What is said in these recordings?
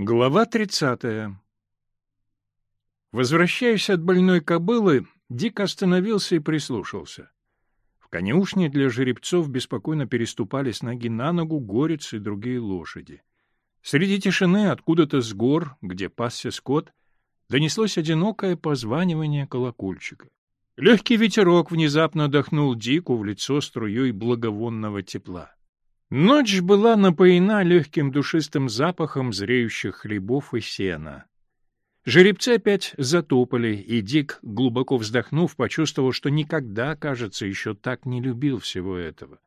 Глава 30. Возвращаясь от больной кобылы, Дик остановился и прислушался. В конюшне для жеребцов беспокойно переступали с ноги на ногу горец и другие лошади. Среди тишины откуда-то с гор, где пасся скот, донеслось одинокое позванивание колокольчика. Легкий ветерок внезапно дохнул Дику в лицо струей благовонного тепла. Ночь была напоена легким душистым запахом зреющих хлебов и сена. Жеребцы опять затопали, и Дик, глубоко вздохнув, почувствовал, что никогда, кажется, еще так не любил всего этого.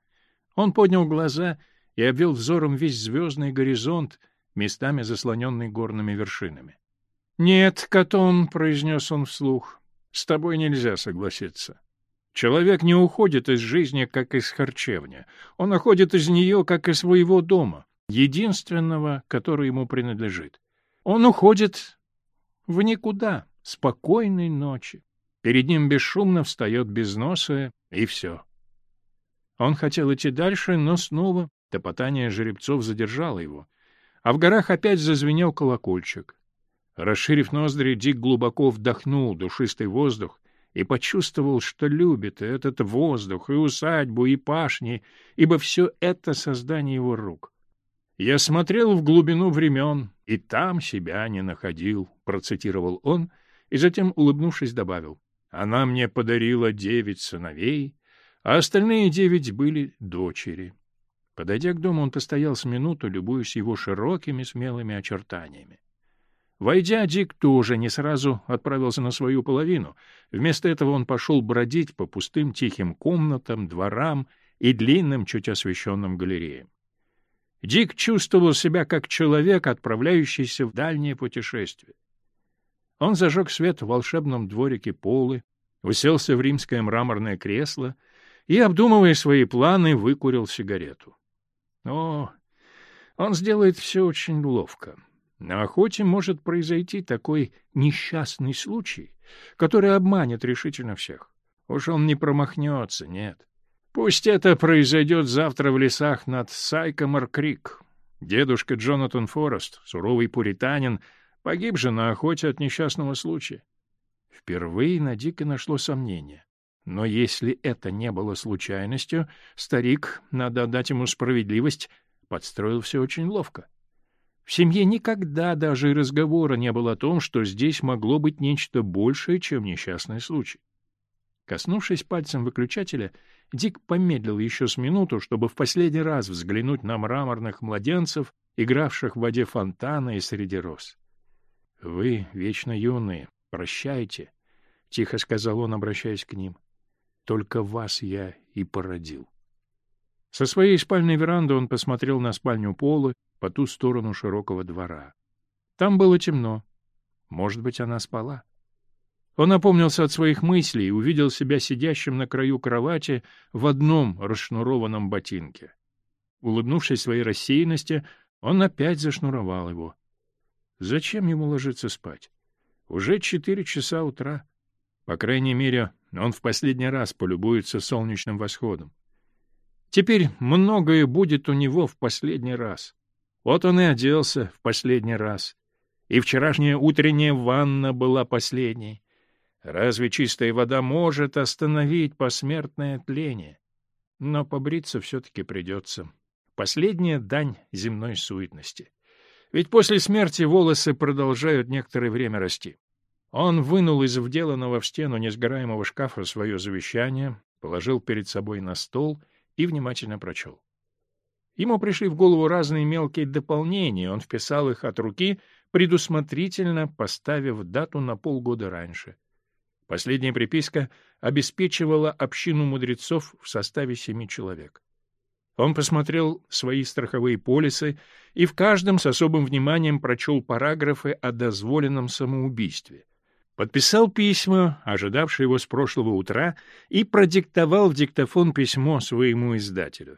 Он поднял глаза и обвел взором весь звездный горизонт, местами заслоненный горными вершинами. — Нет, Катон, — произнес он вслух, — с тобой нельзя согласиться. Человек не уходит из жизни, как из харчевни. Он уходит из нее, как из своего дома, единственного, который ему принадлежит. Он уходит в никуда, спокойной ночи. Перед ним бесшумно встает без носа, и все. Он хотел идти дальше, но снова топотание жеребцов задержало его. А в горах опять зазвенел колокольчик. Расширив ноздри, Дик глубоко вдохнул душистый воздух и почувствовал, что любит этот воздух, и усадьбу, и пашни, ибо все это создание его рук. «Я смотрел в глубину времен, и там себя не находил», — процитировал он, и затем, улыбнувшись, добавил. «Она мне подарила девять сыновей, а остальные девять были дочери». Подойдя к дому, он постоял с минуту, любуясь его широкими смелыми очертаниями. Войдя, Дик тоже не сразу отправился на свою половину. Вместо этого он пошел бродить по пустым тихим комнатам, дворам и длинным, чуть освещенным галереям. Дик чувствовал себя как человек, отправляющийся в дальнее путешествие. Он зажег свет в волшебном дворике Полы, уселся в римское мраморное кресло и, обдумывая свои планы, выкурил сигарету. О, он сделает все очень ловко. На охоте может произойти такой несчастный случай, который обманет решительно всех. Уж он не промахнется, нет. Пусть это произойдет завтра в лесах над Сайкомар Крик. Дедушка Джонатан Форест, суровый пуританин, погиб же на охоте от несчастного случая. Впервые на Дика нашло сомнение. Но если это не было случайностью, старик, надо отдать ему справедливость, подстроил все очень ловко. В семье никогда даже и разговора не было о том, что здесь могло быть нечто большее, чем несчастный случай. Коснувшись пальцем выключателя, Дик помедлил еще с минуту, чтобы в последний раз взглянуть на мраморных младенцев, игравших в воде фонтана и среди роз. — Вы, вечно юные, прощайте, — тихо сказал он, обращаясь к ним. — Только вас я и породил. Со своей спальной веранды он посмотрел на спальню Полы, по ту сторону широкого двора. Там было темно. Может быть, она спала. Он опомнился от своих мыслей и увидел себя сидящим на краю кровати в одном расшнурованном ботинке. Улыбнувшись своей рассеянности, он опять зашнуровал его. Зачем ему ложиться спать? Уже четыре часа утра. По крайней мере, он в последний раз полюбуется солнечным восходом. Теперь многое будет у него в последний раз. Вот он и оделся в последний раз. И вчерашняя утренняя ванна была последней. Разве чистая вода может остановить посмертное тление? Но побриться все-таки придется. Последняя дань земной суетности. Ведь после смерти волосы продолжают некоторое время расти. Он вынул из вделанного в стену несгораемого шкафа свое завещание, положил перед собой на стол и внимательно прочел. Ему пришли в голову разные мелкие дополнения, он вписал их от руки, предусмотрительно поставив дату на полгода раньше. Последняя приписка обеспечивала общину мудрецов в составе семи человек. Он посмотрел свои страховые полисы и в каждом с особым вниманием прочел параграфы о дозволенном самоубийстве. Подписал письма, ожидавшие его с прошлого утра, и продиктовал в диктофон письмо своему издателю.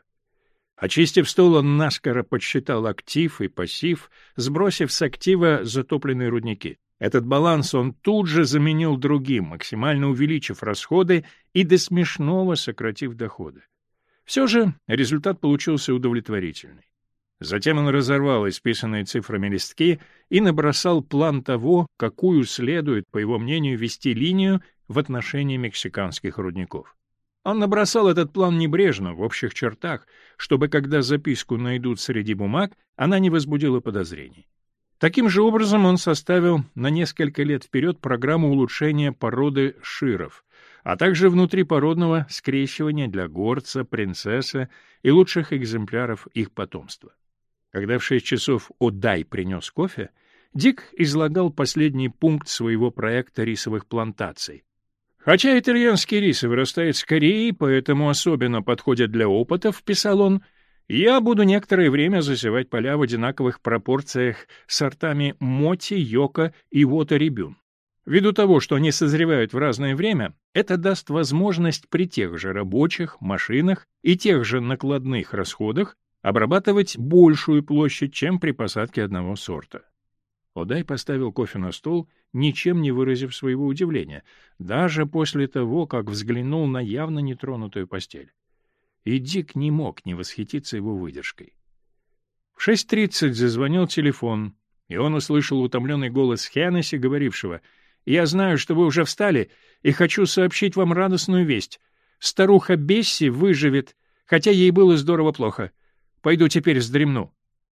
Очистив стол, он наскоро подсчитал актив и пассив, сбросив с актива затопленные рудники. Этот баланс он тут же заменил другим, максимально увеличив расходы и до смешного сократив доходы. Все же результат получился удовлетворительный. Затем он разорвал исписанные цифрами листки и набросал план того, какую следует, по его мнению, вести линию в отношении мексиканских рудников. Он набросал этот план небрежно, в общих чертах, чтобы, когда записку найдут среди бумаг, она не возбудила подозрений. Таким же образом он составил на несколько лет вперед программу улучшения породы широв, а также внутрипородного скрещивания для горца, принцессы и лучших экземпляров их потомства. Когда в шесть часов Одай принес кофе, Дик излагал последний пункт своего проекта рисовых плантаций, Хотя итальянский рис вырастает скорее, поэтому особенно подходит для опытов, писал он, я буду некоторое время засевать поля в одинаковых пропорциях сортами моти, йока и воторебюн. Ввиду того, что они созревают в разное время, это даст возможность при тех же рабочих, машинах и тех же накладных расходах обрабатывать большую площадь, чем при посадке одного сорта. Одай поставил кофе на стол, ничем не выразив своего удивления, даже после того, как взглянул на явно нетронутую постель. И Дик не мог не восхититься его выдержкой. В 6.30 зазвонил телефон, и он услышал утомленный голос Хеннесси, говорившего «Я знаю, что вы уже встали, и хочу сообщить вам радостную весть. Старуха Бесси выживет, хотя ей было здорово плохо. Пойду теперь вздремну».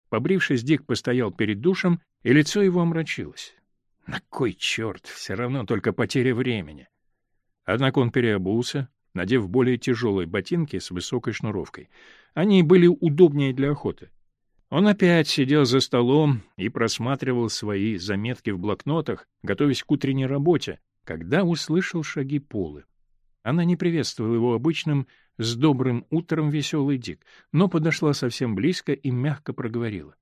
Побрившись, Дик постоял перед душем, и лицо его омрачилось. На кой черт? Все равно только потеря времени. Однако он переобулся, надев более тяжелые ботинки с высокой шнуровкой. Они были удобнее для охоты. Он опять сидел за столом и просматривал свои заметки в блокнотах, готовясь к утренней работе, когда услышал шаги Полы. Она не приветствовала его обычным «С добрым утром, веселый Дик», но подошла совсем близко и мягко проговорила.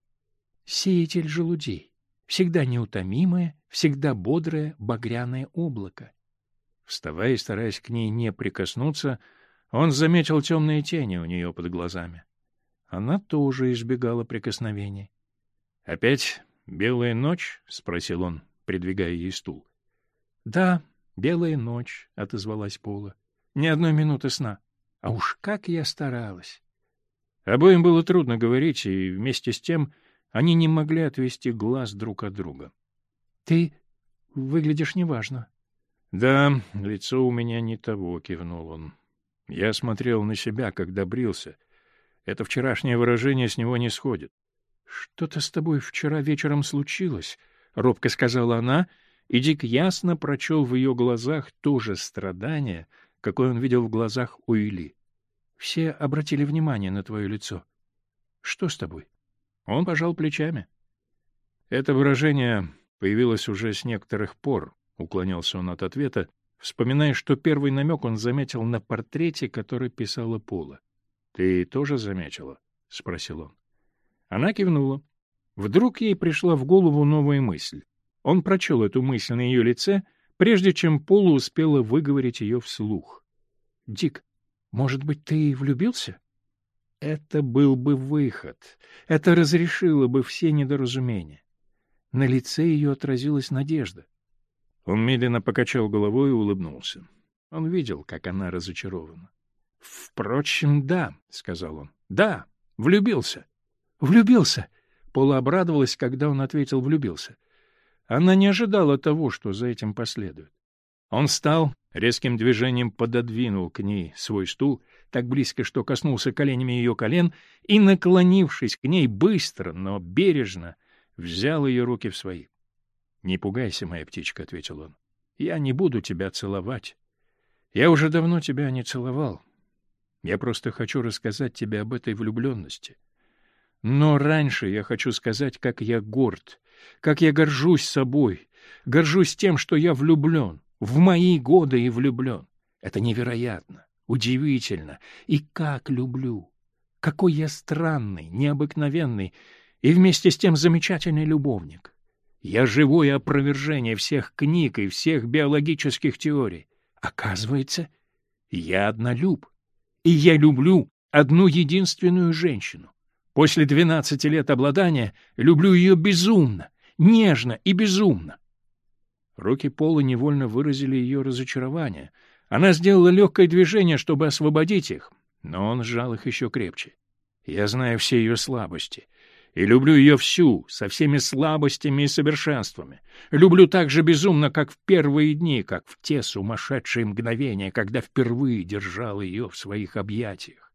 «Сеятель желудей, всегда неутомимое, всегда бодрое багряное облако». Вставая и стараясь к ней не прикоснуться, он заметил темные тени у нее под глазами. Она тоже избегала прикосновений. «Опять белая ночь?» — спросил он, придвигая ей стул. «Да, белая ночь», — отозвалась Пола. «Ни одной минуты сна». А уж как я старалась! Обоим было трудно говорить, и вместе с тем они не могли отвести глаз друг от друга. — Ты выглядишь неважно. — Да, лицо у меня не того, — кивнул он. Я смотрел на себя, когда брился. Это вчерашнее выражение с него не сходит. — Что-то с тобой вчера вечером случилось, — робко сказала она, и Дик ясно прочел в ее глазах то же страдание — какой он видел в глазах Уилли. «Все обратили внимание на твое лицо. Что с тобой?» Он пожал плечами. Это выражение появилось уже с некоторых пор, уклонялся он от ответа, вспоминая, что первый намек он заметил на портрете, который писала Пола. «Ты тоже заметила?» — спросил он. Она кивнула. Вдруг ей пришла в голову новая мысль. Он прочел эту мысль на ее лице — прежде чем Пола успела выговорить ее вслух. — Дик, может быть, ты влюбился? Это был бы выход. Это разрешило бы все недоразумения. На лице ее отразилась надежда. Он медленно покачал головой и улыбнулся. Он видел, как она разочарована. — Впрочем, да, — сказал он. — Да, влюбился. — Влюбился! Пола обрадовалась, когда он ответил «влюбился». Она не ожидала того, что за этим последует. Он встал, резким движением пододвинул к ней свой стул, так близко, что коснулся коленями ее колен, и, наклонившись к ней быстро, но бережно, взял ее руки в свои. — Не пугайся, моя птичка, — ответил он. — Я не буду тебя целовать. Я уже давно тебя не целовал. Я просто хочу рассказать тебе об этой влюбленности. — но раньше я хочу сказать, как я горд, как я горжусь собой, горжусь тем, что я влюблен, в мои годы и влюблен. Это невероятно, удивительно, и как люблю. Какой я странный, необыкновенный и вместе с тем замечательный любовник. Я живое опровержение всех книг и всех биологических теорий. Оказывается, я однолюб, и я люблю одну единственную женщину. После двенадцати лет обладания люблю ее безумно, нежно и безумно. Руки Пола невольно выразили ее разочарование. Она сделала легкое движение, чтобы освободить их, но он сжал их еще крепче. Я знаю все ее слабости и люблю ее всю, со всеми слабостями и совершенствами. Люблю так же безумно, как в первые дни, как в те сумасшедшие мгновения, когда впервые держал ее в своих объятиях.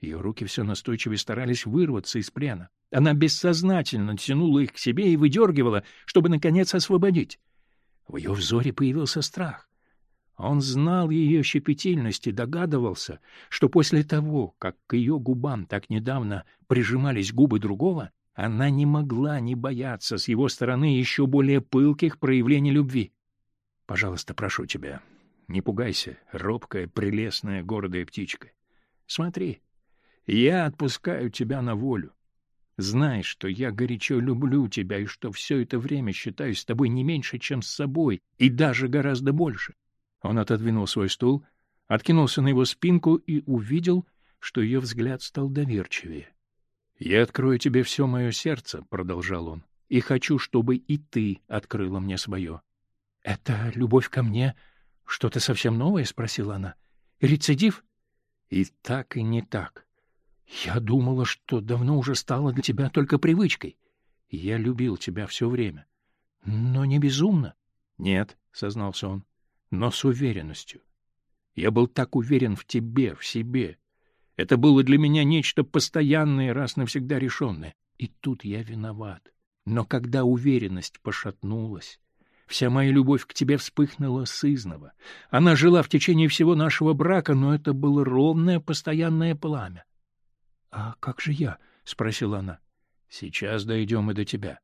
Ее руки все настойчивее старались вырваться из плена. Она бессознательно тянула их к себе и выдергивала, чтобы, наконец, освободить. В ее взоре появился страх. Он знал ее щепетильность и догадывался, что после того, как к ее губам так недавно прижимались губы другого, она не могла не бояться с его стороны еще более пылких проявлений любви. «Пожалуйста, прошу тебя, не пугайся, робкая, прелестная, гордая птичка. Смотри, я отпускаю тебя на волю. Знай, что я горячо люблю тебя и что все это время считаю с тобой не меньше, чем с собой, и даже гораздо больше. Он отодвинул свой стул, откинулся на его спинку и увидел, что ее взгляд стал доверчивее. — Я открою тебе все мое сердце, — продолжал он, — и хочу, чтобы и ты открыла мне свое. — Это любовь ко мне что-то совсем новое? — спросила она. — Рецидив? — И так, и не так. — я думала, что давно уже стало для тебя только привычкой. Я любил тебя все время. Но не безумно. — Нет, — сознался он, — но с уверенностью. Я был так уверен в тебе, в себе. Это было для меня нечто постоянное, раз навсегда решенное. И тут я виноват. Но когда уверенность пошатнулась, вся моя любовь к тебе вспыхнула сызново. Она жила в течение всего нашего брака, но это было ровное постоянное пламя. «А как же я?» — спросила она. «Сейчас дойдем и до тебя.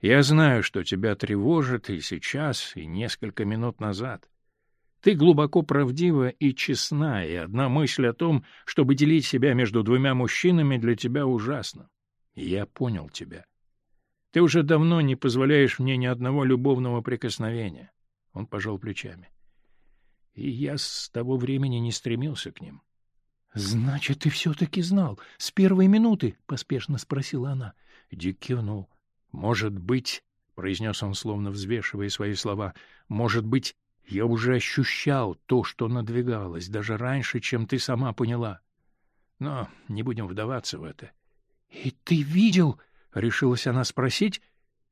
Я знаю, что тебя тревожит и сейчас, и несколько минут назад. Ты глубоко правдива и честна, и одна мысль о том, чтобы делить себя между двумя мужчинами, для тебя ужасна. Я понял тебя. Ты уже давно не позволяешь мне ни одного любовного прикосновения». Он пожал плечами. И я с того времени не стремился к ним. Значит, ты все-таки знал. С первой минуты, — поспешно спросила она. Дик кивнул. Может быть, — произнес он, словно взвешивая свои слова, — может быть, я уже ощущал то, что надвигалось, даже раньше, чем ты сама поняла. Но не будем вдаваться в это. — И ты видел? — решилась она спросить,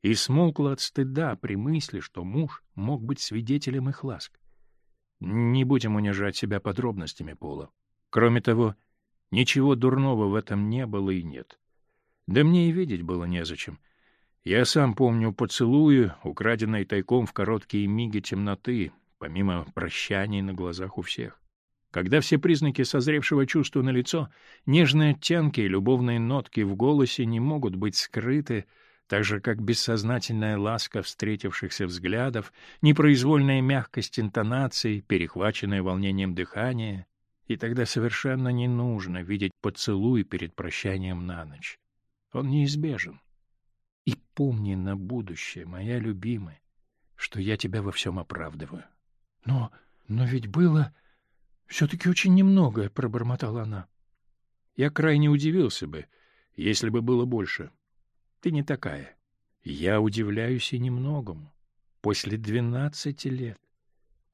и смолкла от стыда при мысли, что муж мог быть свидетелем их ласк. — Не будем унижать себя подробностями, Пола, Кроме того, ничего дурного в этом не было и нет. Да мне и видеть было незачем. Я сам помню поцелую, украденные тайком в короткие миги темноты, помимо прощаний на глазах у всех. Когда все признаки созревшего чувства на лицо, нежные оттенки и любовные нотки в голосе не могут быть скрыты, так же как бессознательная ласка встретившихся взглядов, непроизвольная мягкость интонаций, перехваченная волнением дыхания, и тогда совершенно не нужно видеть поцелуй перед прощанием на ночь. Он неизбежен. И помни на будущее, моя любимая, что я тебя во всем оправдываю. Но, но ведь было все-таки очень немного, — пробормотала она. Я крайне удивился бы, если бы было больше. Ты не такая. Я удивляюсь и немногому. После двенадцати лет.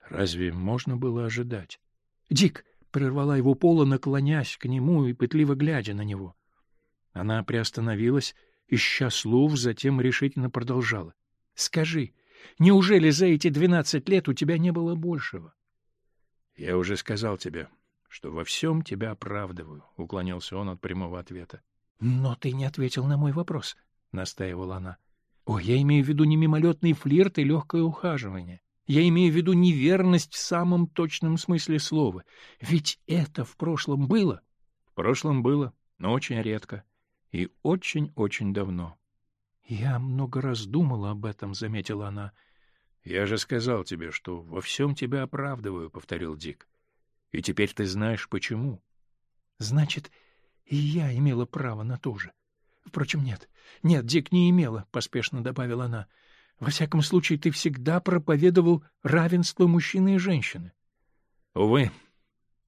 Разве можно было ожидать? Дик, прервала его пола, наклонясь к нему и пытливо глядя на него. Она приостановилась, ища слов, затем решительно продолжала. — Скажи, неужели за эти двенадцать лет у тебя не было большего? — Я уже сказал тебе, что во всем тебя оправдываю, — уклонился он от прямого ответа. — Но ты не ответил на мой вопрос, — настаивала она. — О, я имею в виду не мимолетный флирт и легкое ухаживание. Я имею в виду неверность в самом точном смысле слова. Ведь это в прошлом было. В прошлом было, но очень редко. И очень-очень давно. Я много раз думала об этом, заметила она. Я же сказал тебе, что во всем тебя оправдываю, повторил Дик. И теперь ты знаешь, почему. Значит, и я имела право на то же. Впрочем, нет. Нет, Дик не имела, поспешно добавила она. — во всяком случае, ты всегда проповедовал равенство мужчины и женщины. — Увы,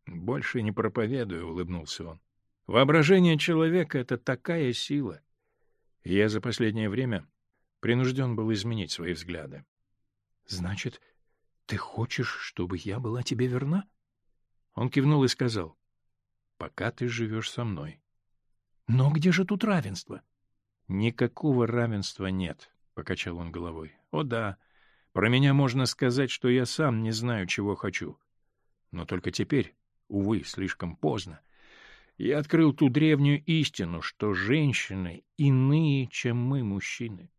больше не проповедую, — улыбнулся он. — Воображение человека — это такая сила. Я за последнее время принужден был изменить свои взгляды. — Значит, ты хочешь, чтобы я была тебе верна? Он кивнул и сказал. — Пока ты живешь со мной. — Но где же тут равенство? — Никакого равенства нет, —— покачал он головой. — О да, про меня можно сказать, что я сам не знаю, чего хочу. Но только теперь, увы, слишком поздно. Я открыл ту древнюю истину, что женщины иные, чем мы, мужчины.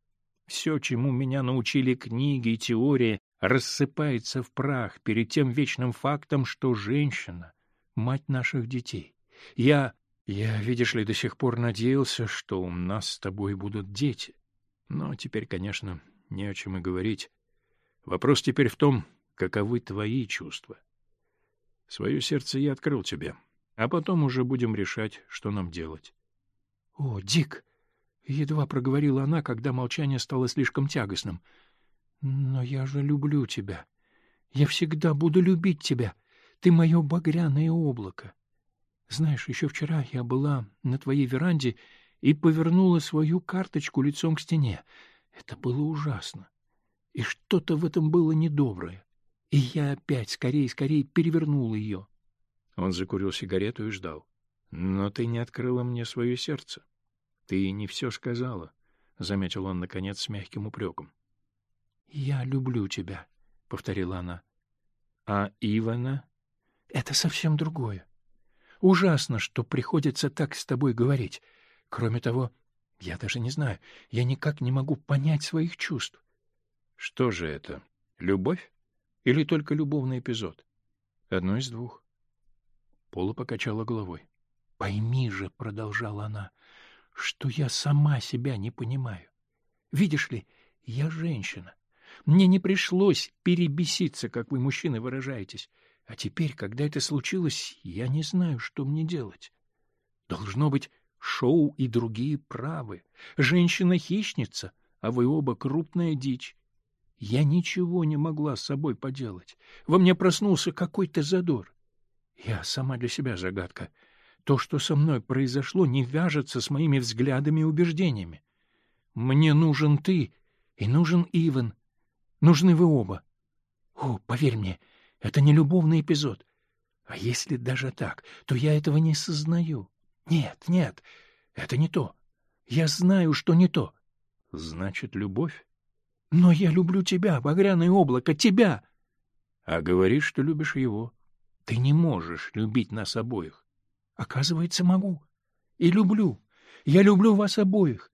Все, чему меня научили книги и теории, рассыпается в прах перед тем вечным фактом, что женщина — мать наших детей. Я, я, видишь ли, до сих пор надеялся, что у нас с тобой будут дети. Но теперь, конечно, не о чем и говорить. Вопрос теперь в том, каковы твои чувства. Своё сердце я открыл тебе, а потом уже будем решать, что нам делать. — О, Дик! — едва проговорила она, когда молчание стало слишком тягостным. — Но я же люблю тебя. Я всегда буду любить тебя. Ты мое багряное облако. Знаешь, еще вчера я была на твоей веранде и повернула свою карточку лицом к стене. Это было ужасно. И что-то в этом было недоброе. И я опять скорее-скорее перевернул ее. Он закурил сигарету и ждал. — Но ты не открыла мне свое сердце. Ты не все сказала, — заметил он, наконец, с мягким упреком. — Я люблю тебя, — повторила она. — А Ивана? — Это совсем другое. Ужасно, что приходится так с тобой говорить. Кроме того, я даже не знаю, я никак не могу понять своих чувств. Что же это? Любовь? Или только любовный эпизод? Одно из двух. Пола покачала головой. «Пойми же», — продолжала она, — «что я сама себя не понимаю. Видишь ли, я женщина. Мне не пришлось перебеситься, как вы, мужчины, выражаетесь. А теперь, когда это случилось, я не знаю, что мне делать. Должно быть, шоу и другие правы. Женщина — хищница, а вы оба — крупная дичь. Я ничего не могла с собой поделать. Во мне проснулся какой-то задор. Я сама для себя загадка. То, что со мной произошло, не вяжется с моими взглядами и убеждениями. Мне нужен ты, и нужен Иван. Нужны вы оба. О, поверь мне, это не любовный эпизод. А если даже так, то я этого не сознаю. Нет, нет, это не то. Я знаю, что не то. Значит, любовь? Но я люблю тебя, багряное облако, тебя. А говоришь, что любишь его. Ты не можешь любить нас обоих. Оказывается, могу. И люблю. Я люблю вас обоих.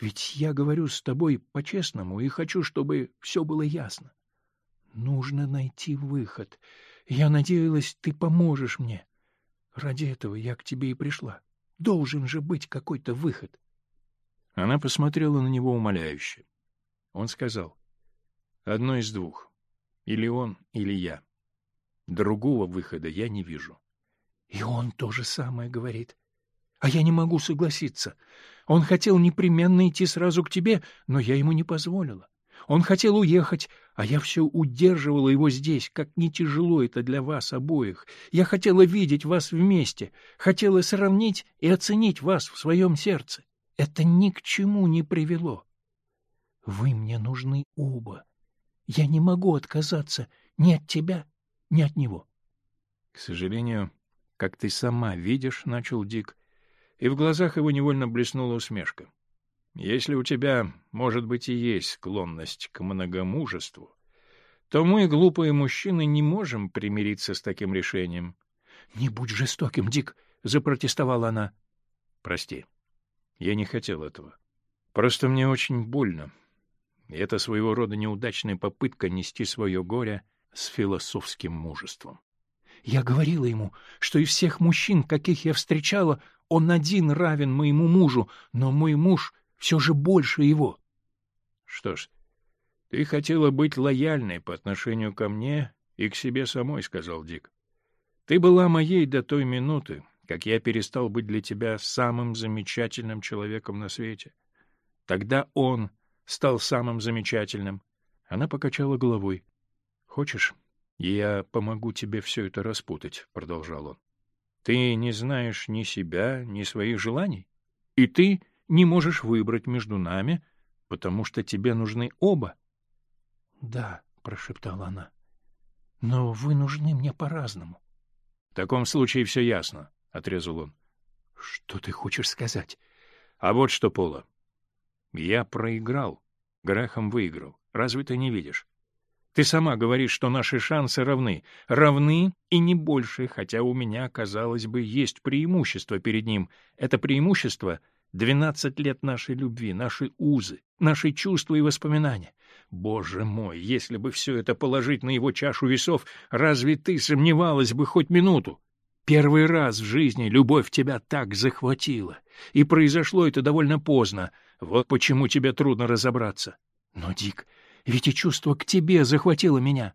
Ведь я говорю с тобой по-честному и хочу, чтобы все было ясно. Нужно найти выход. Я надеялась, ты поможешь мне. Ради этого я к тебе и пришла. Должен же быть какой-то выход. Она посмотрела на него умоляюще. Он сказал, «Одно из двух. Или он, или я. Другого выхода я не вижу». И он то же самое говорит. «А я не могу согласиться. Он хотел непременно идти сразу к тебе, но я ему не позволила. Он хотел уехать, а я все удерживала его здесь, как не тяжело это для вас обоих. Я хотела видеть вас вместе, хотела сравнить и оценить вас в своем сердце. Это ни к чему не привело. Вы мне нужны оба. Я не могу отказаться ни от тебя, ни от него. К сожалению, как ты сама видишь, — начал Дик, — и в глазах его невольно блеснула усмешка. Если у тебя, может быть, и есть склонность к многомужеству, то мы, глупые мужчины, не можем примириться с таким решением. — Не будь жестоким, Дик! — запротестовала она. — Прости. Я не хотел этого. Просто мне очень больно. И это своего рода неудачная попытка нести свое горе с философским мужеством. Я говорила ему, что из всех мужчин, каких я встречала, он один равен моему мужу, но мой муж все же больше его. — Что ж, ты хотела быть лояльной по отношению ко мне и к себе самой, — сказал Дик. — Ты была моей до той минуты, как я перестал быть для тебя самым замечательным человеком на свете. Тогда он стал самым замечательным. Она покачала головой. — Хочешь, я помогу тебе все это распутать, — продолжал он. — Ты не знаешь ни себя, ни своих желаний. И ты не можешь выбрать между нами, потому что тебе нужны оба. — Да, — прошептала она, — но вы нужны мне по-разному. — В таком случае все ясно, — отрезал он. — Что ты хочешь сказать? — А вот что, Пола. Я проиграл. Грахам выиграл. Разве ты не видишь? Ты сама говоришь, что наши шансы равны. Равны и не больше, хотя у меня, казалось бы, есть преимущество перед ним. Это преимущество — Двенадцать лет нашей любви, нашей узы, наши чувства и воспоминания. Боже мой, если бы все это положить на его чашу весов, разве ты сомневалась бы хоть минуту? Первый раз в жизни любовь тебя так захватила, и произошло это довольно поздно. Вот почему тебе трудно разобраться. Но, Дик, ведь и чувство к тебе захватило меня.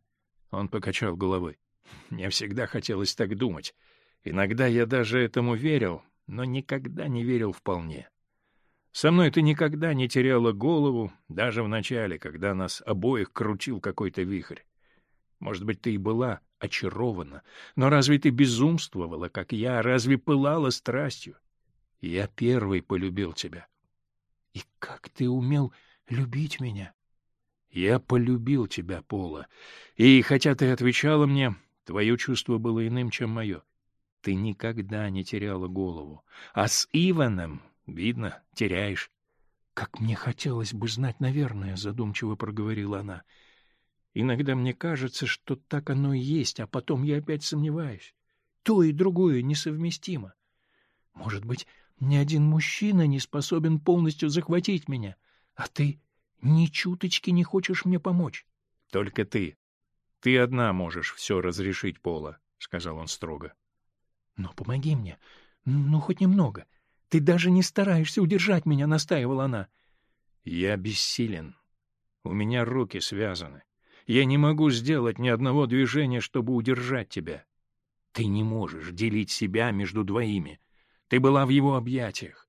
Он покачал головой. Мне всегда хотелось так думать. Иногда я даже этому верил, но никогда не верил вполне. Со мной ты никогда не теряла голову, даже в начале, когда нас обоих крутил какой-то вихрь. Может быть, ты и была очарована, но разве ты безумствовала, как я, разве пылала страстью? Я первый полюбил тебя. И как ты умел любить меня? Я полюбил тебя, Пола, и хотя ты отвечала мне, твое чувство было иным, чем мое ты никогда не теряла голову. А с Иваном, видно, теряешь. — Как мне хотелось бы знать, наверное, — задумчиво проговорила она. — Иногда мне кажется, что так оно и есть, а потом я опять сомневаюсь. То и другое несовместимо. Может быть, ни один мужчина не способен полностью захватить меня, а ты ни чуточки не хочешь мне помочь. — Только ты. Ты одна можешь все разрешить, Пола, — сказал он строго. «Но помоги мне. Ну, хоть немного. Ты даже не стараешься удержать меня», — настаивала она. «Я бессилен. У меня руки связаны. Я не могу сделать ни одного движения, чтобы удержать тебя. Ты не можешь делить себя между двоими. Ты была в его объятиях.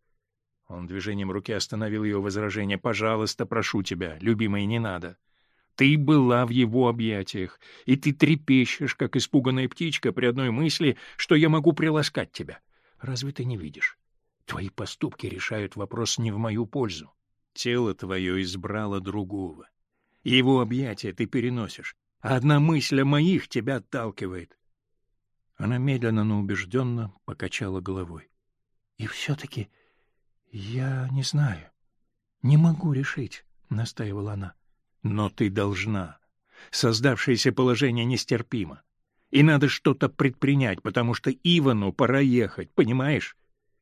Он движением руки остановил ее возражение. «Пожалуйста, прошу тебя, любимая, не надо. Ты была в его объятиях, и ты трепещешь, как испуганная птичка, при одной мысли, что я могу приласкать тебя. Разве ты не видишь? Твои поступки решают вопрос не в мою пользу. Тело твое избрало другого. Его объятия ты переносишь, а одна мысль о моих тебя отталкивает. Она медленно, но убежденно покачала головой. И все-таки я не знаю, не могу решить, — настаивала она. Но ты должна. Создавшееся положение нестерпимо. И надо что-то предпринять, потому что Ивану пора ехать, понимаешь?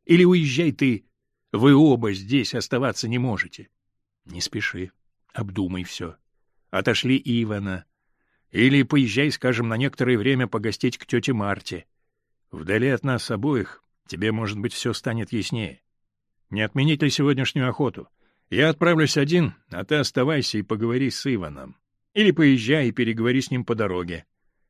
Или уезжай ты. Вы оба здесь оставаться не можете. Не спеши. Обдумай все. Отошли Ивана. Или поезжай, скажем, на некоторое время погостить к тете Марте. Вдали от нас обоих тебе, может быть, все станет яснее. Не отменить ли сегодняшнюю охоту? Я отправлюсь один, а ты оставайся и поговори с Иваном. Или поезжай и переговори с ним по дороге.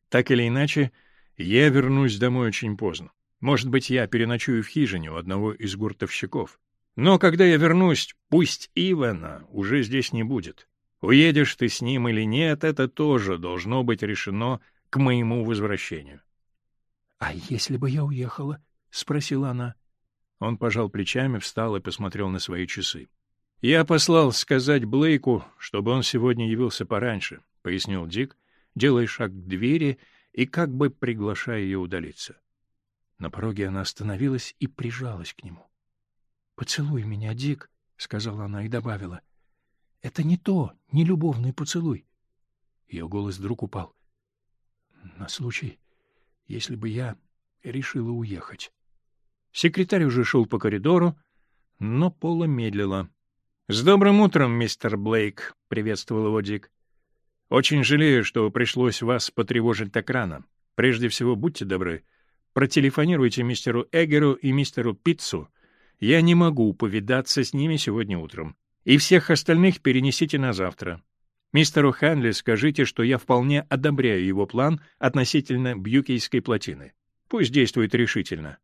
Так или иначе, я вернусь домой очень поздно. Может быть, я переночую в хижине у одного из гуртовщиков. Но когда я вернусь, пусть Ивана уже здесь не будет. Уедешь ты с ним или нет, это тоже должно быть решено к моему возвращению. — А если бы я уехала? — спросила она. Он пожал плечами, встал и посмотрел на свои часы. Я послал сказать Блейку, чтобы он сегодня явился пораньше, пояснил Дик, делая шаг к двери и как бы приглашая ее удалиться. На пороге она остановилась и прижалась к нему. "Поцелуй меня, Дик", сказала она и добавила: "Это не то, не любовный поцелуй". Ее голос вдруг упал. "На случай, если бы я решила уехать". Секретарь уже шел по коридору, но Пола медлила. «С добрым утром, мистер Блейк», — приветствовал его Дик. «Очень жалею, что пришлось вас потревожить так рано. Прежде всего, будьте добры, протелефонируйте мистеру Эггеру и мистеру Пиццу. Я не могу повидаться с ними сегодня утром. И всех остальных перенесите на завтра. Мистеру Ханли скажите, что я вполне одобряю его план относительно Бьюкейской плотины. Пусть действует решительно.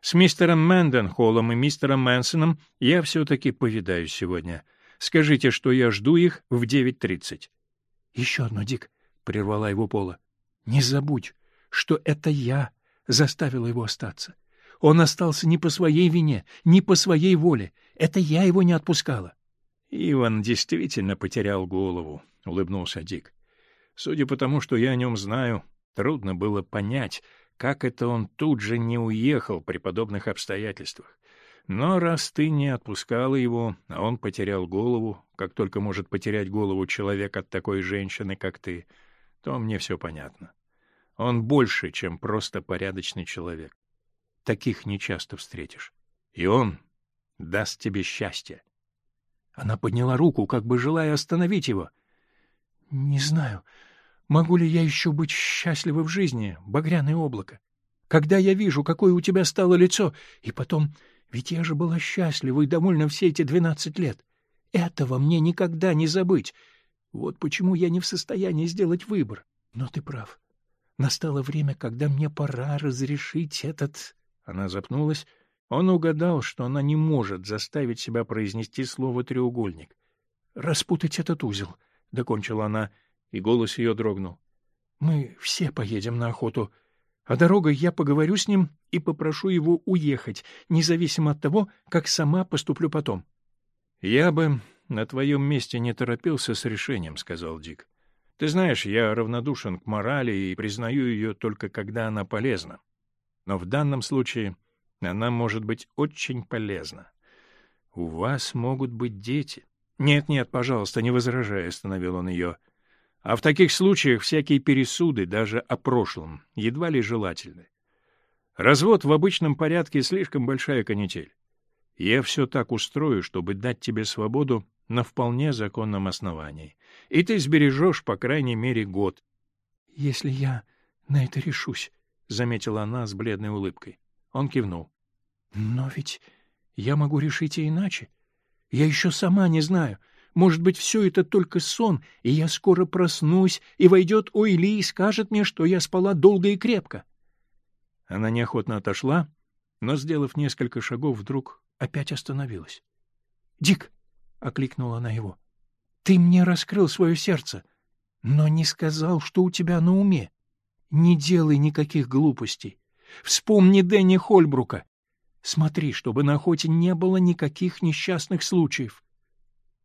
С мистером Мэнденхоллом и мистером Мэнсоном я все-таки повидаю сегодня. Скажите, что я жду их в 9.30. — Еще одно, Дик, — прервала его Пола. — Не забудь, что это я заставила его остаться. Он остался не по своей вине, не по своей воле. Это я его не отпускала. — Иван действительно потерял голову, — улыбнулся Дик. — Судя по тому, что я о нем знаю, трудно было понять, как это он тут же не уехал при подобных обстоятельствах? Но раз ты не отпускала его, а он потерял голову, как только может потерять голову человек от такой женщины, как ты, то мне все понятно. Он больше, чем просто порядочный человек. Таких нечасто встретишь. И он даст тебе счастье. Она подняла руку, как бы желая остановить его. — Не знаю, — Могу ли я еще быть счастлива в жизни, багряное облако? Когда я вижу, какое у тебя стало лицо, и потом, ведь я же была счастлива и довольна все эти двенадцать лет. Этого мне никогда не забыть. Вот почему я не в состоянии сделать выбор. Но ты прав. Настало время, когда мне пора разрешить этот... Она запнулась. Он угадал, что она не может заставить себя произнести слово «треугольник». «Распутать этот узел», — докончила она, — и голос ее дрогнул. «Мы все поедем на охоту. А дорогой я поговорю с ним и попрошу его уехать, независимо от того, как сама поступлю потом». «Я бы на твоем месте не торопился с решением», — сказал Дик. «Ты знаешь, я равнодушен к морали и признаю ее только когда она полезна. Но в данном случае она может быть очень полезна. У вас могут быть дети». «Нет-нет, пожалуйста, не возражай», — остановил он ее. А в таких случаях всякие пересуды даже о прошлом едва ли желательны. Развод в обычном порядке слишком большая канитель. Я все так устрою, чтобы дать тебе свободу на вполне законном основании. И ты сбережешь, по крайней мере, год. — Если я на это решусь, — заметила она с бледной улыбкой. Он кивнул. — Но ведь я могу решить и иначе. Я еще сама не знаю — может быть, все это только сон, и я скоро проснусь, и войдет Ойли и скажет мне, что я спала долго и крепко. Она неохотно отошла, но, сделав несколько шагов, вдруг опять остановилась. — Дик! — окликнула она его. — Ты мне раскрыл свое сердце, но не сказал, что у тебя на уме. Не делай никаких глупостей. Вспомни Дэнни Хольбрука. Смотри, чтобы на охоте не было никаких несчастных случаев.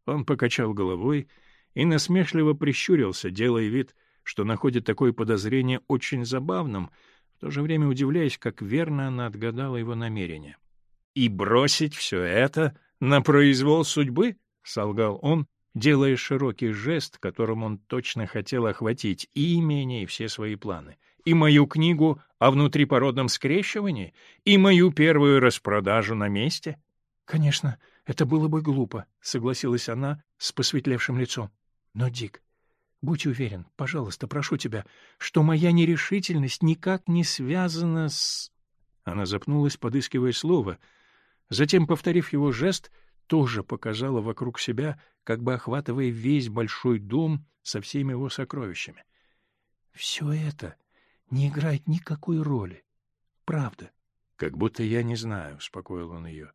Он покачал головой и насмешливо прищурился, делая вид, что находит такое подозрение очень забавным, в то же время удивляясь, как верно она отгадала его намерение. «И бросить все это на произвол судьбы?» — солгал он, делая широкий жест, которым он точно хотел охватить и имение, и все свои планы, и мою книгу о внутрипородном скрещивании, и мою первую распродажу на месте. «Конечно», это было бы глупо, — согласилась она с посветлевшим лицом. Но, Дик, будь уверен, пожалуйста, прошу тебя, что моя нерешительность никак не связана с... Она запнулась, подыскивая слово. Затем, повторив его жест, тоже показала вокруг себя, как бы охватывая весь большой дом со всеми его сокровищами. Все это не играет никакой роли. Правда. — Как будто я не знаю, — успокоил он ее.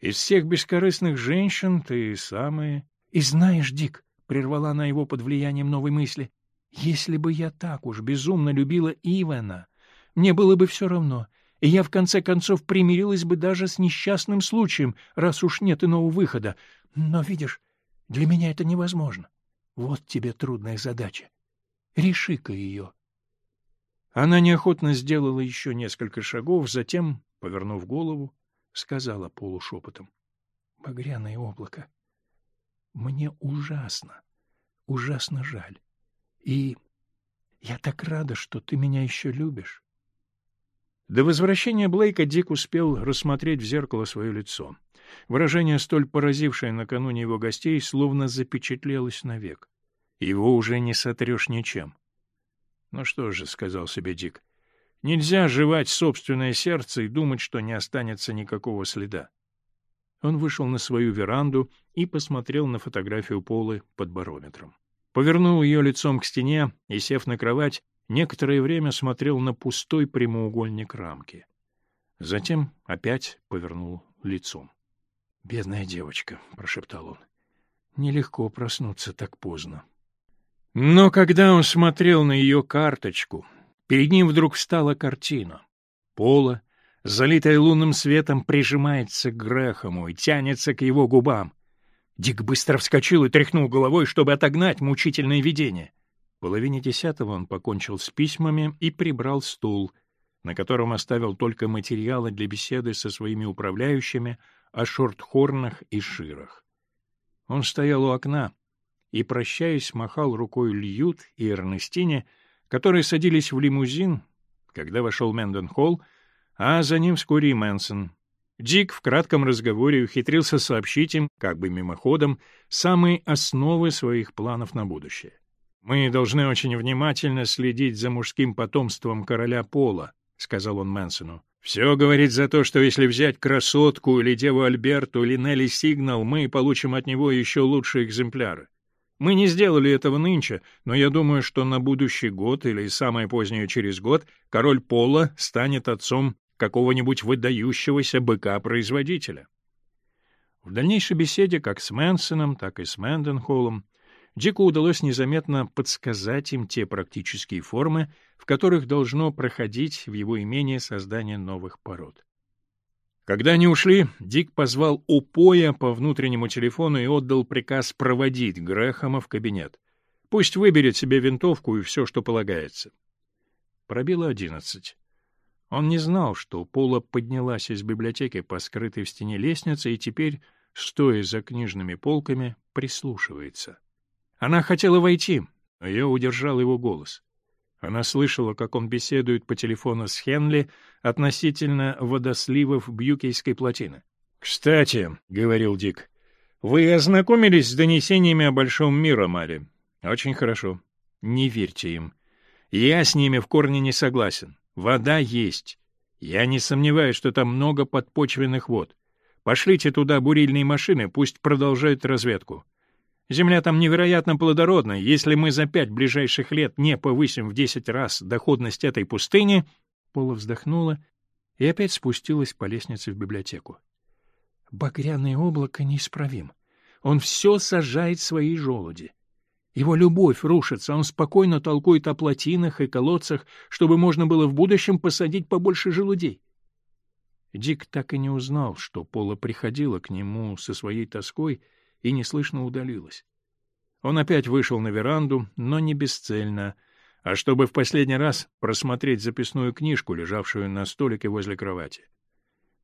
Из всех бескорыстных женщин ты самая... — И знаешь, Дик, — прервала она его под влиянием новой мысли, — если бы я так уж безумно любила Ивана, мне было бы все равно, и я в конце концов примирилась бы даже с несчастным случаем, раз уж нет иного выхода. Но, видишь, для меня это невозможно. Вот тебе трудная задача. Реши-ка ее. Она неохотно сделала еще несколько шагов, затем, повернув голову, сказала полушепотом. «Багряное облако, мне ужасно, ужасно жаль. И я так рада, что ты меня еще любишь». До возвращения Блейка Дик успел рассмотреть в зеркало свое лицо. Выражение, столь поразившее накануне его гостей, словно запечатлелось навек. Его уже не сотрешь ничем. «Ну что же», — сказал себе Дик, Нельзя жевать собственное сердце и думать, что не останется никакого следа. Он вышел на свою веранду и посмотрел на фотографию Полы под барометром. Повернул ее лицом к стене и, сев на кровать, некоторое время смотрел на пустой прямоугольник рамки. Затем опять повернул лицом. «Бедная девочка», — прошептал он, — «нелегко проснуться так поздно». Но когда он смотрел на ее карточку, Перед ним вдруг встала картина. Пола, залитая лунным светом, прижимается к Грэхому и тянется к его губам. Дик быстро вскочил и тряхнул головой, чтобы отогнать мучительное видение. В половине десятого он покончил с письмами и прибрал стул, на котором оставил только материалы для беседы со своими управляющими о шортхорнах и ширах. Он стоял у окна и, прощаясь, махал рукой Льют и Эрнестине — которые садились в лимузин, когда вошел Мэндон а за ним вскоре и Мэнсон. Дик в кратком разговоре ухитрился сообщить им, как бы мимоходом, самые основы своих планов на будущее. «Мы должны очень внимательно следить за мужским потомством короля Пола», — сказал он Мэнсону. «Все говорит за то, что если взять красотку или деву Альберту или Нелли Сигнал, мы получим от него еще лучшие экземпляры. Мы не сделали этого нынче, но я думаю, что на будущий год или самое позднее через год король Пола станет отцом какого-нибудь выдающегося быка-производителя. В дальнейшей беседе как с Мэнсоном, так и с Мэнденхоллом Дику удалось незаметно подсказать им те практические формы, в которых должно проходить в его имении создание новых пород. Когда они ушли, Дик позвал Упоя по внутреннему телефону и отдал приказ проводить Грэхэма в кабинет. Пусть выберет себе винтовку и все, что полагается. Пробило одиннадцать. Он не знал, что Пола поднялась из библиотеки по скрытой в стене лестнице и теперь, стоя за книжными полками, прислушивается. Она хотела войти, но ее удержал его голос. Она слышала, как он беседует по телефону с Хенли относительно водосливов Бьюкейской плотины. «Кстати», — говорил Дик, — «вы ознакомились с донесениями о Большом Миромаре?» «Очень хорошо. Не верьте им. Я с ними в корне не согласен. Вода есть. Я не сомневаюсь, что там много подпочвенных вод. Пошлите туда бурильные машины, пусть продолжают разведку. Земля там невероятно плодородна. Если мы за пять ближайших лет не повысим в десять раз доходность этой пустыни...» Пола вздохнула и опять спустилась по лестнице в библиотеку. «Багряное облако неисправим. Он все сажает свои желуди. Его любовь рушится, он спокойно толкует о плотинах и колодцах, чтобы можно было в будущем посадить побольше желудей». Дик так и не узнал, что Пола приходила к нему со своей тоской — и неслышно удалилась. Он опять вышел на веранду, но не бесцельно, а чтобы в последний раз просмотреть записную книжку, лежавшую на столике возле кровати.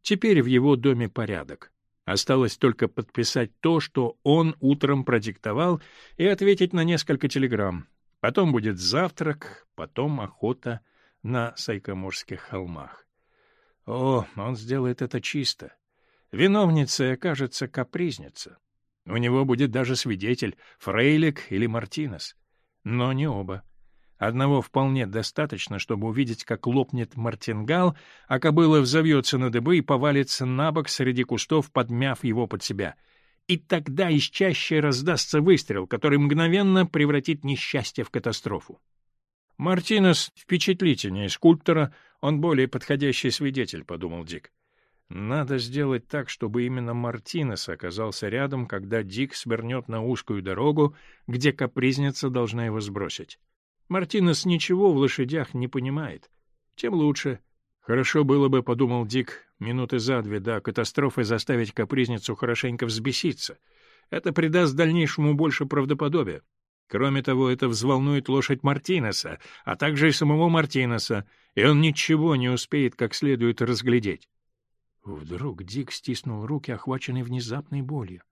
Теперь в его доме порядок. Осталось только подписать то, что он утром продиктовал, и ответить на несколько телеграмм. Потом будет завтрак, потом охота на Сайкоморских холмах. О, он сделает это чисто. Виновница, окажется капризница. У него будет даже свидетель, Фрейлик или Мартинес. Но не оба. Одного вполне достаточно, чтобы увидеть, как лопнет мартингал, а кобыла взовьется на дыбы и повалится на бок среди кустов, подмяв его под себя. И тогда из чаще раздастся выстрел, который мгновенно превратит несчастье в катастрофу. Мартинес впечатлительнее скульптора, он более подходящий свидетель, — подумал Дик. Надо сделать так, чтобы именно Мартинес оказался рядом, когда Дик свернет на узкую дорогу, где капризница должна его сбросить. Мартинес ничего в лошадях не понимает. Тем лучше. Хорошо было бы, — подумал Дик, — минуты за две до катастрофы заставить капризницу хорошенько взбеситься. Это придаст дальнейшему больше правдоподобия. Кроме того, это взволнует лошадь Мартинеса, а также и самого Мартинеса, и он ничего не успеет как следует разглядеть. Вдруг Дик стиснул руки, охваченный внезапной болью.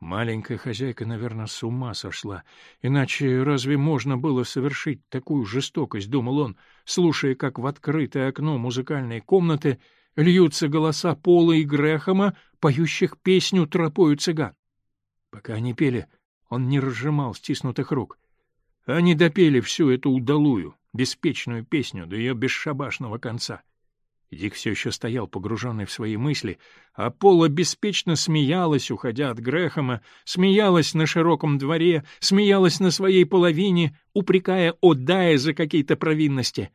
Маленькая хозяйка, наверное, с ума сошла. Иначе разве можно было совершить такую жестокость, думал он, слушая, как в открытое окно музыкальной комнаты льются голоса Пола и Грехома, поющих песню «Тропою цыган». Пока они пели, он не разжимал стиснутых рук. Они допели всю эту удалую, беспечную песню до ее бесшабашного конца. Дик все еще стоял, погруженный в свои мысли, а Пола беспечно смеялась, уходя от Грэхэма, смеялась на широком дворе, смеялась на своей половине, упрекая Одая за какие-то провинности.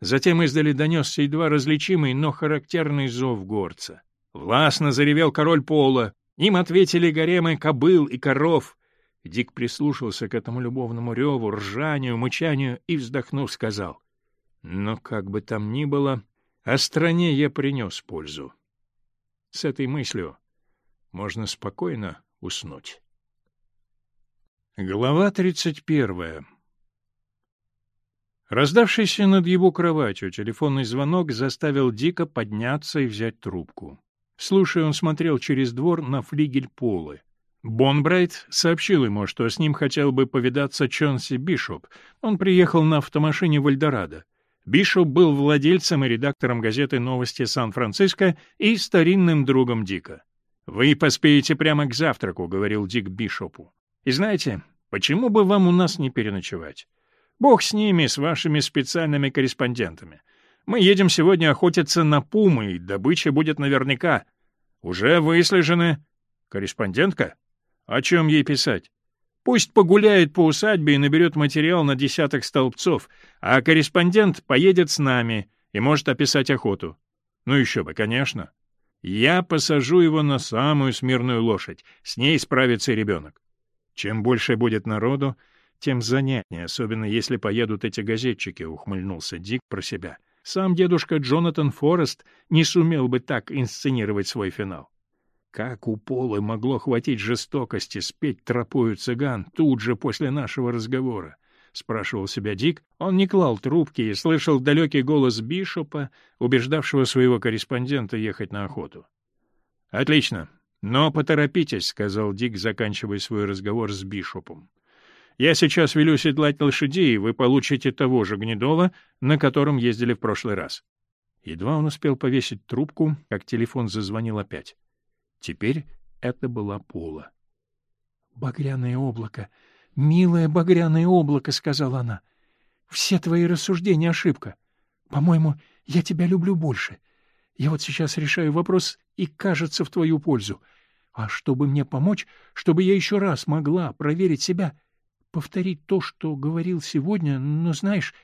Затем издали донесся едва различимый, но характерный зов горца. Властно заревел король Пола. Им ответили гаремы кобыл и коров. Дик прислушался к этому любовному реву, ржанию, мычанию и, вздохнув, сказал. Но как бы там ни было, а стране я принес пользу. С этой мыслью можно спокойно уснуть. Глава тридцать первая. Раздавшийся над его кроватью телефонный звонок заставил Дика подняться и взять трубку. Слушая, он смотрел через двор на флигель Полы. Бонбрайт сообщил ему, что с ним хотел бы повидаться Чонси Бишоп. Он приехал на автомашине в Альдорадо. Бишоп был владельцем и редактором газеты «Новости Сан-Франциско» и старинным другом Дика. «Вы поспеете прямо к завтраку», — говорил Дик Бишопу. «И знаете, почему бы вам у нас не переночевать? Бог с ними, с вашими специальными корреспондентами. Мы едем сегодня охотиться на пумы, и добыча будет наверняка. Уже выслежены. Корреспондентка? О чем ей писать? Пусть погуляет по усадьбе и наберет материал на десяток столбцов, а корреспондент поедет с нами и может описать охоту. Ну еще бы, конечно. Я посажу его на самую смирную лошадь, с ней справится ребенок. Чем больше будет народу, тем занятнее, особенно если поедут эти газетчики, — ухмыльнулся Дик про себя. Сам дедушка Джонатан Форест не сумел бы так инсценировать свой финал. Как у Полы могло хватить жестокости спеть тропою цыган тут же после нашего разговора? — спрашивал себя Дик. Он не клал трубки и слышал далекий голос Бишопа, убеждавшего своего корреспондента ехать на охоту. — Отлично. Но поторопитесь, — сказал Дик, заканчивая свой разговор с Бишопом. — Я сейчас велю седлать лошадей, и вы получите того же гнедола, на котором ездили в прошлый раз. Едва он успел повесить трубку, как телефон зазвонил опять. Теперь это была Пола. «Багряное облако! Милое багряное облако!» — сказала она. «Все твои рассуждения — ошибка. По-моему, я тебя люблю больше. Я вот сейчас решаю вопрос и кажется в твою пользу. А чтобы мне помочь, чтобы я еще раз могла проверить себя, повторить то, что говорил сегодня, но, знаешь,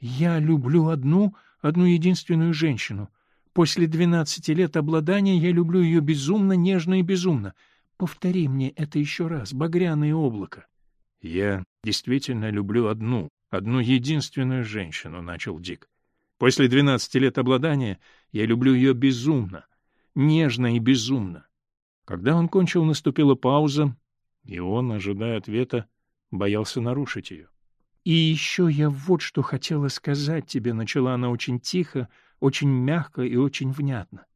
я люблю одну, одну единственную женщину — После двенадцати лет обладания я люблю ее безумно, нежно и безумно. Повтори мне это еще раз, багряное облако. — Я действительно люблю одну, одну единственную женщину, — начал Дик. После двенадцати лет обладания я люблю ее безумно, нежно и безумно. Когда он кончил, наступила пауза, и он, ожидая ответа, боялся нарушить ее. — И еще я вот что хотела сказать тебе, — начала она очень тихо, — очень мягко и очень внятно.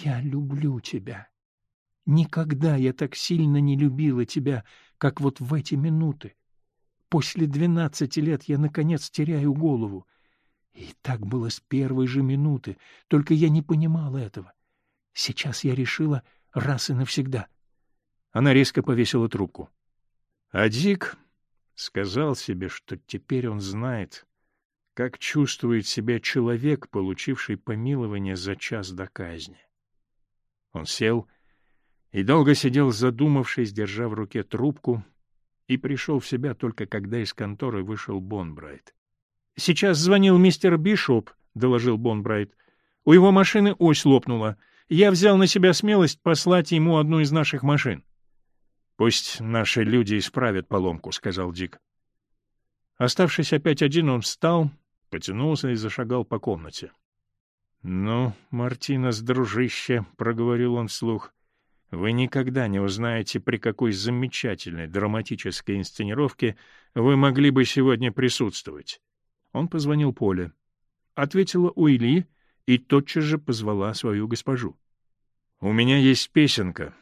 «Я люблю тебя. Никогда я так сильно не любила тебя, как вот в эти минуты. После двенадцати лет я, наконец, теряю голову. И так было с первой же минуты, только я не понимала этого. Сейчас я решила раз и навсегда». Она резко повесила трубку. А Дик сказал себе, что теперь он знает, как чувствует себя человек, получивший помилование за час до казни. Он сел и долго сидел, задумавшись, держа в руке трубку, и пришел в себя только когда из конторы вышел Бонбрайт. — Сейчас звонил мистер Бишоп, — доложил Бонбрайт. — У его машины ось лопнула. Я взял на себя смелость послать ему одну из наших машин. — Пусть наши люди исправят поломку, — сказал Дик. Оставшись опять один, он встал, потянулся и зашагал по комнате. — Ну, Мартинес, дружище, — проговорил он вслух, — вы никогда не узнаете, при какой замечательной драматической инсценировке вы могли бы сегодня присутствовать. Он позвонил Поле. Ответила Уилли и тотчас же позвала свою госпожу. — У меня есть песенка,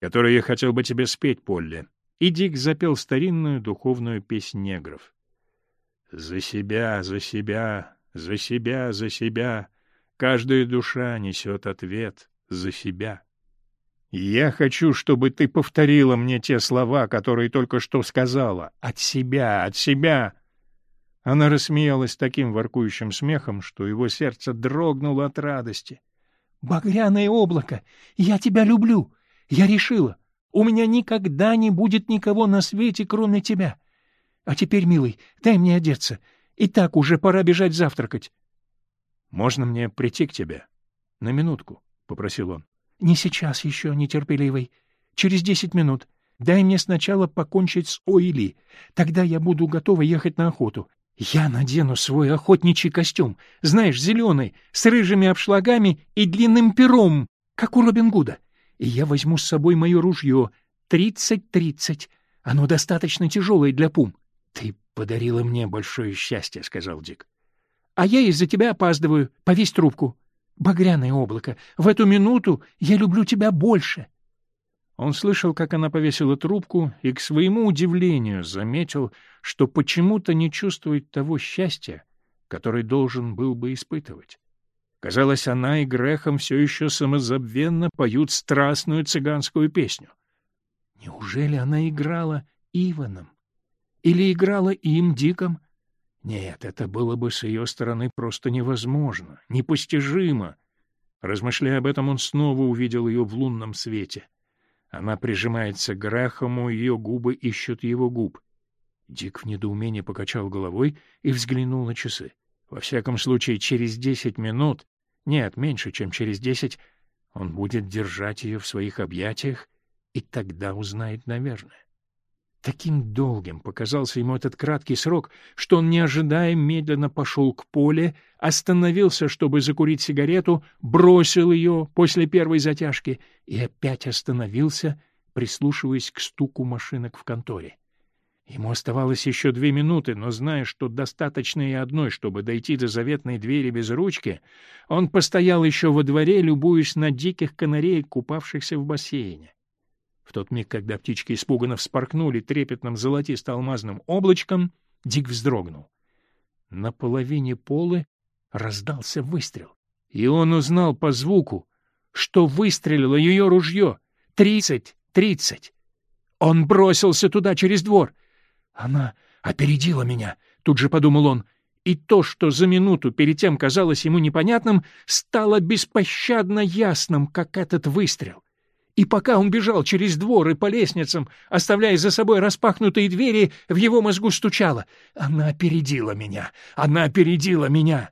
которую я хотел бы тебе спеть, Полли. И Дик запел старинную духовную песнь негров. За себя, за себя, за себя, за себя. Каждая душа несет ответ за себя. Я хочу, чтобы ты повторила мне те слова, которые только что сказала. От себя, от себя. Она рассмеялась таким воркующим смехом, что его сердце дрогнуло от радости. «Багряное облако! Я тебя люблю! Я решила! У меня никогда не будет никого на свете, кроме тебя! А теперь, милый, дай мне одеться. И так уже пора бежать завтракать. — Можно мне прийти к тебе? — На минутку, — попросил он. — Не сейчас еще, нетерпеливый. Через десять минут. Дай мне сначала покончить с Оили. Тогда я буду готова ехать на охоту. Я надену свой охотничий костюм, знаешь, зеленый, с рыжими обшлагами и длинным пером, как у Робин Гуда. И я возьму с собой мое ружье, тридцать-тридцать. Оно достаточно тяжелое для пум. «Ты подарила мне большое счастье», — сказал Дик. «А я из-за тебя опаздываю. Повесь трубку. Багряное облако, в эту минуту я люблю тебя больше». Он слышал, как она повесила трубку, и, к своему удивлению, заметил, что почему-то не чувствует того счастья, который должен был бы испытывать. Казалось, она и Грехом все еще самозабвенно поют страстную цыганскую песню. Неужели она играла Иваном? Или играла им, Диком? Нет, это было бы с ее стороны просто невозможно, непостижимо. Размышляя об этом, он снова увидел ее в лунном свете. Она прижимается к Грахому, ее губы ищут его губ. Дик в недоумении покачал головой и взглянул на часы. Во всяком случае, через десять минут, нет, меньше, чем через десять, он будет держать ее в своих объятиях и тогда узнает, наверное. Таким долгим показался ему этот краткий срок, что он, не ожидая, медленно пошел к поле, остановился, чтобы закурить сигарету, бросил ее после первой затяжки и опять остановился, прислушиваясь к стуку машинок в конторе. Ему оставалось еще две минуты, но, зная, что достаточно и одной, чтобы дойти до заветной двери без ручки, он постоял еще во дворе, любуясь на диких канареек, купавшихся в бассейне. В тот миг, когда птички испуганно вспоркнули трепетным золотисто-алмазным облачком, Дик вздрогнул. На половине полы раздался выстрел, и он узнал по звуку, что выстрелило ее ружье. Тридцать! Тридцать! Он бросился туда через двор. Она опередила меня, тут же подумал он, и то, что за минуту перед тем казалось ему непонятным, стало беспощадно ясным, как этот выстрел и пока он бежал через двор и по лестницам, оставляя за собой распахнутые двери, в его мозгу стучало. «Она опередила меня! Она опередила меня!»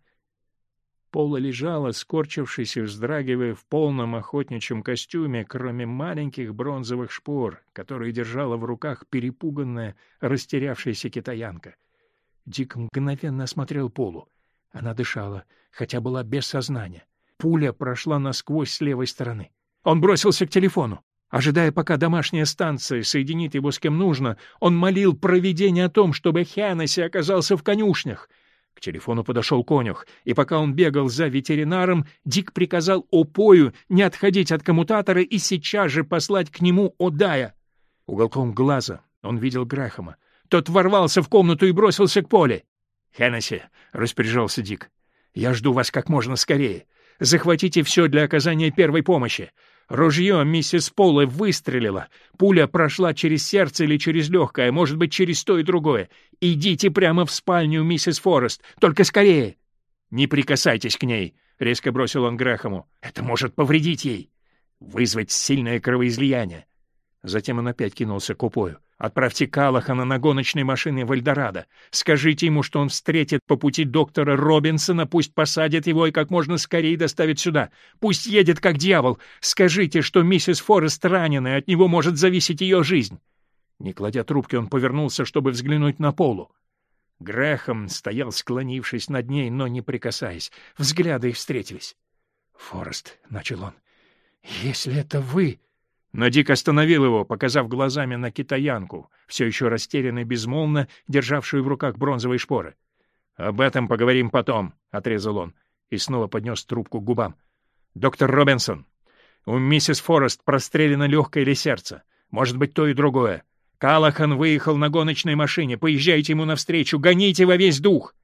Пола лежала, скорчившись и вздрагивая в полном охотничьем костюме, кроме маленьких бронзовых шпор, которые держала в руках перепуганная, растерявшаяся китаянка. Дик мгновенно осмотрел Полу. Она дышала, хотя была без сознания. Пуля прошла насквозь с левой стороны. Он бросился к телефону. Ожидая, пока домашняя станция соединит его с кем нужно, он молил провидение о том, чтобы Хианаси оказался в конюшнях. К телефону подошел конюх, и пока он бегал за ветеринаром, Дик приказал Опою не отходить от коммутатора и сейчас же послать к нему Одая. Уголком глаза он видел Грахама. Тот ворвался в комнату и бросился к Поле. «Хеннесси», — распоряжался Дик, — «я жду вас как можно скорее. Захватите все для оказания первой помощи. Ружье миссис Полы выстрелило. Пуля прошла через сердце или через легкое, может быть, через то и другое. Идите прямо в спальню миссис Форест, только скорее. Не прикасайтесь к ней, — резко бросил он Грэхому. Это может повредить ей, вызвать сильное кровоизлияние. Затем он опять кинулся к упою. Отправьте Калахана на гоночной машине в Эльдорадо. Скажите ему, что он встретит по пути доктора Робинсона, пусть посадит его и как можно скорее доставит сюда. Пусть едет как дьявол. Скажите, что миссис Форест ранена, и от него может зависеть ее жизнь». Не кладя трубки, он повернулся, чтобы взглянуть на Полу. Грэхэм стоял, склонившись над ней, но не прикасаясь. Взгляды их встретились. «Форест», — начал он, — «если это вы...» Но Дик остановил его, показав глазами на китаянку, все еще растерянно и безмолвно державшую в руках бронзовые шпоры. «Об этом поговорим потом», — отрезал он и снова поднес трубку к губам. «Доктор Робинсон, у миссис Форест прострелено легкое или сердце. Может быть, то и другое. Калахан выехал на гоночной машине. Поезжайте ему навстречу, гоните во весь дух!»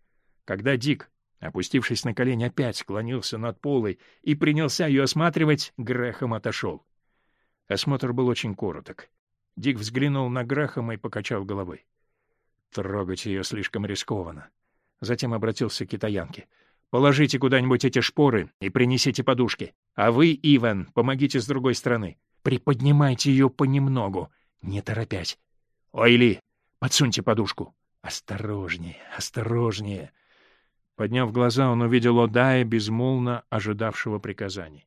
Когда Дик, опустившись на колени, опять склонился над полой и принялся ее осматривать, Грехом отошел. Осмотр был очень короток. Дик взглянул на Грахама и покачал головой. «Трогать ее слишком рискованно». Затем обратился к китаянке. «Положите куда-нибудь эти шпоры и принесите подушки. А вы, Иван, помогите с другой стороны. Приподнимайте ее понемногу, не торопясь. Ойли, подсуньте подушку. Осторожнее, осторожнее». Подняв глаза, он увидел Одая, безмолвно ожидавшего приказаний.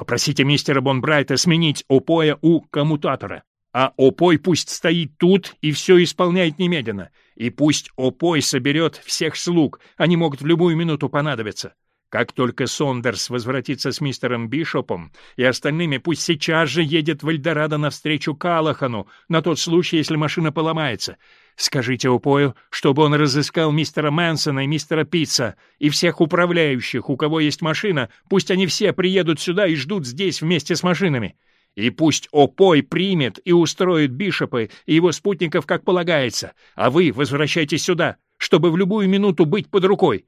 Попросите мистера Бонбрайта сменить опоя у коммутатора, а опой пусть стоит тут и все исполняет немедленно, и пусть опой соберет всех слуг, они могут в любую минуту понадобиться. Как только Сондерс возвратится с мистером Бишопом и остальными, пусть сейчас же едет в Эльдорадо навстречу Калахану, на тот случай, если машина поломается. Скажите Упою, чтобы он разыскал мистера Мэнсона и мистера Пицца и всех управляющих, у кого есть машина, пусть они все приедут сюда и ждут здесь вместе с машинами. И пусть Опой примет и устроит Бишопы и его спутников как полагается, а вы возвращайтесь сюда, чтобы в любую минуту быть под рукой.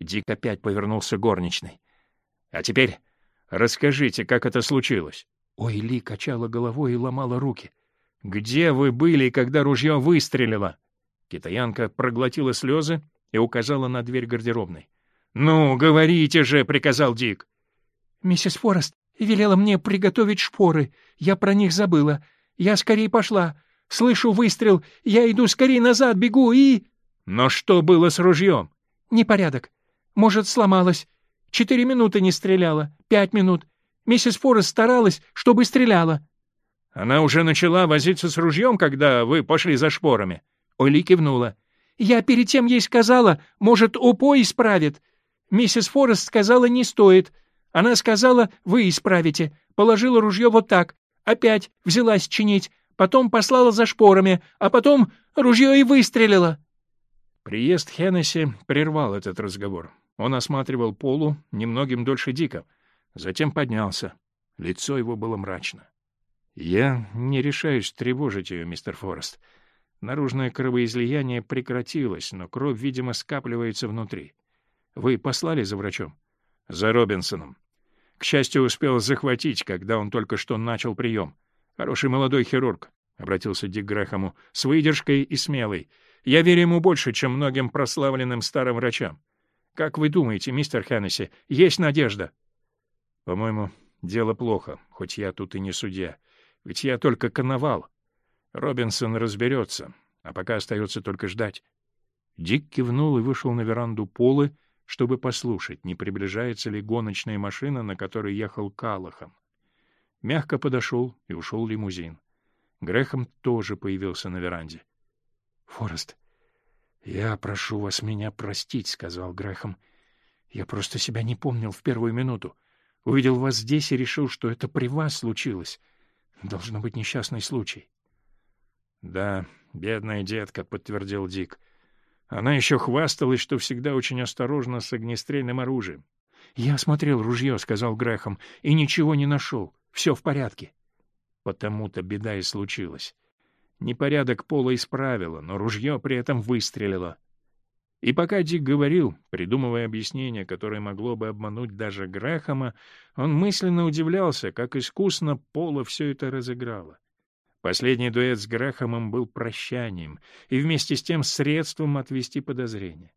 Дик опять повернулся горничной. «А теперь расскажите, как это случилось?» Ой, Ли качала головой и ломала руки. «Где вы были, когда ружье выстрелило?» Китаянка проглотила слезы и указала на дверь гардеробной. «Ну, говорите же!» — приказал Дик. «Миссис Форест велела мне приготовить шпоры. Я про них забыла. Я скорее пошла. Слышу выстрел. Я иду скорее назад, бегу и...» «Но что было с ружьем?» «Непорядок. Может, сломалась. Четыре минуты не стреляла. Пять минут. Миссис Форест старалась, чтобы стреляла. Она уже начала возиться с ружьем, когда вы пошли за шпорами. Оли кивнула. Я перед тем ей сказала, может, упо исправит. Миссис Форест сказала, не стоит. Она сказала, вы исправите. Положила ружье вот так. Опять взялась чинить. Потом послала за шпорами, а потом ружье и выстрелила. Приезд Хеннесси прервал этот разговор. Он осматривал полу немногим дольше Дика, затем поднялся. Лицо его было мрачно. «Я не решаюсь тревожить ее, мистер Форест. Наружное кровоизлияние прекратилось, но кровь, видимо, скапливается внутри. Вы послали за врачом?» «За Робинсоном. К счастью, успел захватить, когда он только что начал прием. Хороший молодой хирург», — обратился Дик Грэхэму, — «с выдержкой и смелый. Я верю ему больше, чем многим прославленным старым врачам. Как вы думаете, мистер Хеннесси, есть надежда?» «По-моему, дело плохо, хоть я тут и не судья. Ведь я только коновал. Робинсон разберется, а пока остается только ждать». Дик кивнул и вышел на веранду Полы, чтобы послушать, не приближается ли гоночная машина, на которой ехал Калахан. Мягко подошел и ушел лимузин. Грехом тоже появился на веранде. — Форест, «Я прошу вас меня простить», — сказал Грехом. «Я просто себя не помнил в первую минуту. Увидел вас здесь и решил, что это при вас случилось. Должно быть несчастный случай». «Да, бедная детка», — подтвердил Дик. «Она еще хвасталась, что всегда очень осторожна с огнестрельным оружием». «Я осмотрел ружье», — сказал Грехом, — «и ничего не нашел. Все в порядке». Потому-то беда и случилась. Непорядок пола исправила, но ружье при этом выстрелило. И пока Дик говорил, придумывая объяснение, которое могло бы обмануть даже Грэхэма, он мысленно удивлялся, как искусно Пола все это разыграло. Последний дуэт с Грэхэмом был прощанием и вместе с тем средством отвести подозрения.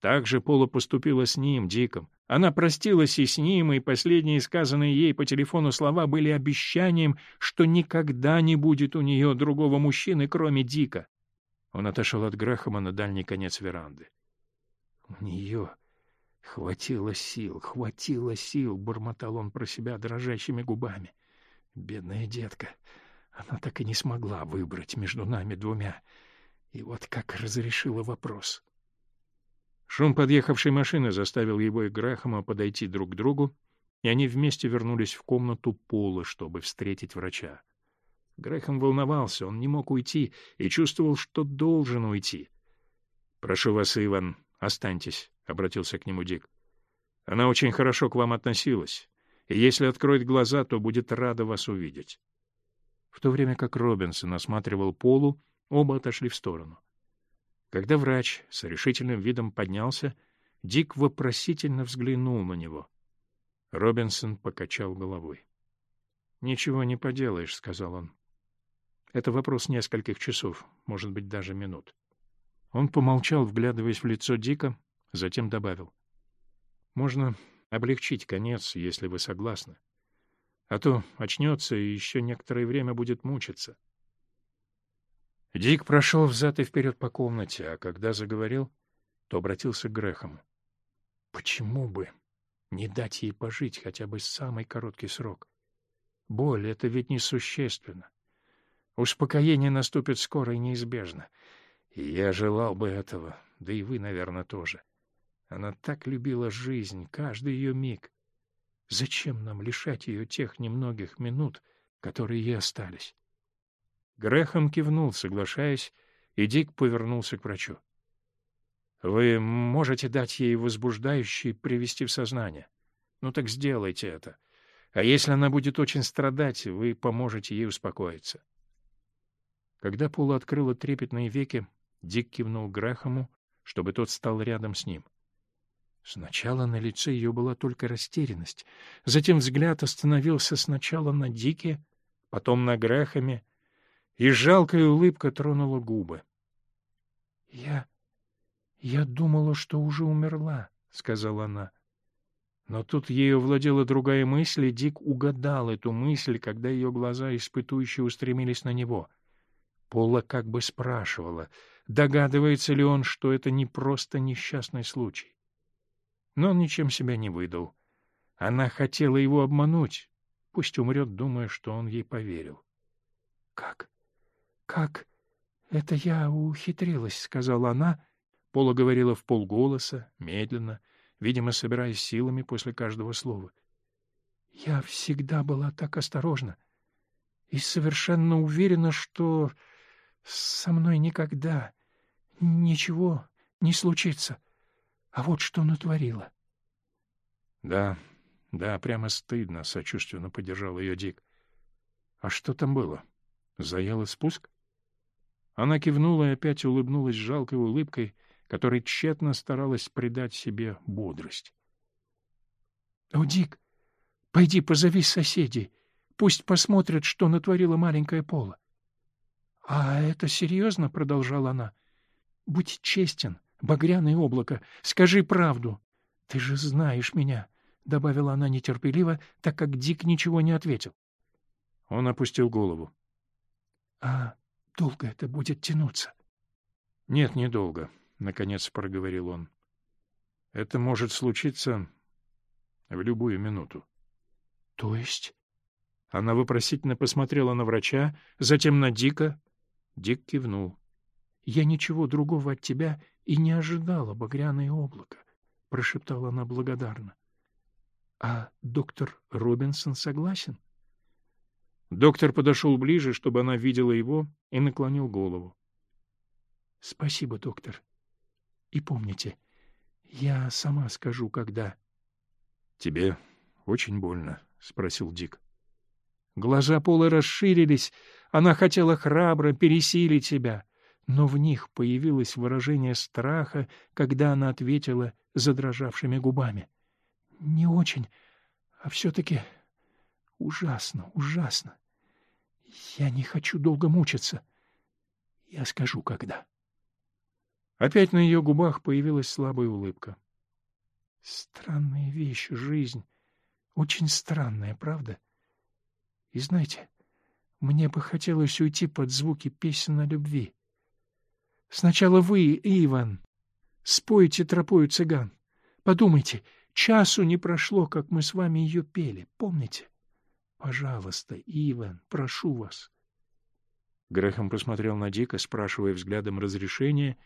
Так же Пола поступила с ним, Диком. Она простилась и с ним, и последние сказанные ей по телефону слова были обещанием, что никогда не будет у нее другого мужчины, кроме Дика. Он отошел от Грэхэма на дальний конец веранды. «У нее хватило сил, хватило сил», — бормотал он про себя дрожащими губами. «Бедная детка, она так и не смогла выбрать между нами двумя. И вот как разрешила вопрос». Шум подъехавшей машины заставил его и Грэхэма подойти друг к другу, и они вместе вернулись в комнату Пола, чтобы встретить врача. Грэхэм волновался, он не мог уйти и чувствовал, что должен уйти. «Прошу вас, Иван, останьтесь», — обратился к нему Дик. «Она очень хорошо к вам относилась, и если откроет глаза, то будет рада вас увидеть». В то время как Робинсон осматривал Полу, оба отошли в сторону. Когда врач с решительным видом поднялся, Дик вопросительно взглянул на него. Робинсон покачал головой. «Ничего не поделаешь», — сказал он. «Это вопрос нескольких часов, может быть, даже минут». Он помолчал, вглядываясь в лицо Дика, затем добавил. «Можно облегчить конец, если вы согласны. А то очнется и еще некоторое время будет мучиться». Дик прошел взад и вперед по комнате, а когда заговорил, то обратился к Грехам. Почему бы не дать ей пожить хотя бы самый короткий срок? Боль — это ведь несущественно. Успокоение наступит скоро и неизбежно. И я желал бы этого, да и вы, наверное, тоже. Она так любила жизнь, каждый ее миг. Зачем нам лишать ее тех немногих минут, которые ей остались? Грехом кивнул, соглашаясь, и Дик повернулся к врачу. «Вы можете дать ей возбуждающий привести в сознание. Ну так сделайте это. А если она будет очень страдать, вы поможете ей успокоиться». Когда Пула открыла трепетные веки, Дик кивнул Грэхэму, чтобы тот стал рядом с ним. Сначала на лице ее была только растерянность, затем взгляд остановился сначала на Дике, потом на Грэхэме — и жалкая улыбка тронула губы. — Я... я думала, что уже умерла, — сказала она. Но тут ею владела другая мысль, и Дик угадал эту мысль, когда ее глаза испытующие устремились на него. Пола как бы спрашивала, догадывается ли он, что это не просто несчастный случай. Но он ничем себя не выдал. Она хотела его обмануть, пусть умрет, думая, что он ей поверил. — Как? «Как это я ухитрилась?» — сказала она. Пола говорила в полголоса, медленно, видимо, собираясь силами после каждого слова. «Я всегда была так осторожна и совершенно уверена, что со мной никогда ничего не случится. А вот что натворила». «Да, да, прямо стыдно», — сочувственно поддержал ее Дик. «А что там было? Заело спуск?» Она кивнула и опять улыбнулась жалкой улыбкой, которой тщетно старалась придать себе бодрость. — О, Дик, пойди позови соседей, пусть посмотрят, что натворила маленькая Пола. — А это серьезно? — продолжала она. — Будь честен, багряное облако, скажи правду. — Ты же знаешь меня, — добавила она нетерпеливо, так как Дик ничего не ответил. Он опустил голову. — А долго это будет тянуться? — Нет, недолго, — наконец проговорил он. — Это может случиться в любую минуту. — То есть? Она вопросительно посмотрела на врача, затем на Дика. Дик кивнул. — Я ничего другого от тебя и не ожидала, багряное облако, — прошептала она благодарно. — А доктор Робинсон согласен? — Доктор подошел ближе, чтобы она видела его, и наклонил голову. — Спасибо, доктор. И помните, я сама скажу, когда. — Тебе очень больно, — спросил Дик. Глаза Полы расширились, она хотела храбро пересилить себя, но в них появилось выражение страха, когда она ответила задрожавшими губами. — Не очень, а все-таки Ужасно, ужасно. Я не хочу долго мучиться. Я скажу, когда. Опять на ее губах появилась слабая улыбка. Странная вещь, жизнь. Очень странная, правда? И знаете, мне бы хотелось уйти под звуки песен о любви. Сначала вы, Иван, спойте тропою цыган. Подумайте, часу не прошло, как мы с вами ее пели, помните? — Пожалуйста, Иван, прошу вас. Грехом посмотрел на Дика, спрашивая взглядом разрешения,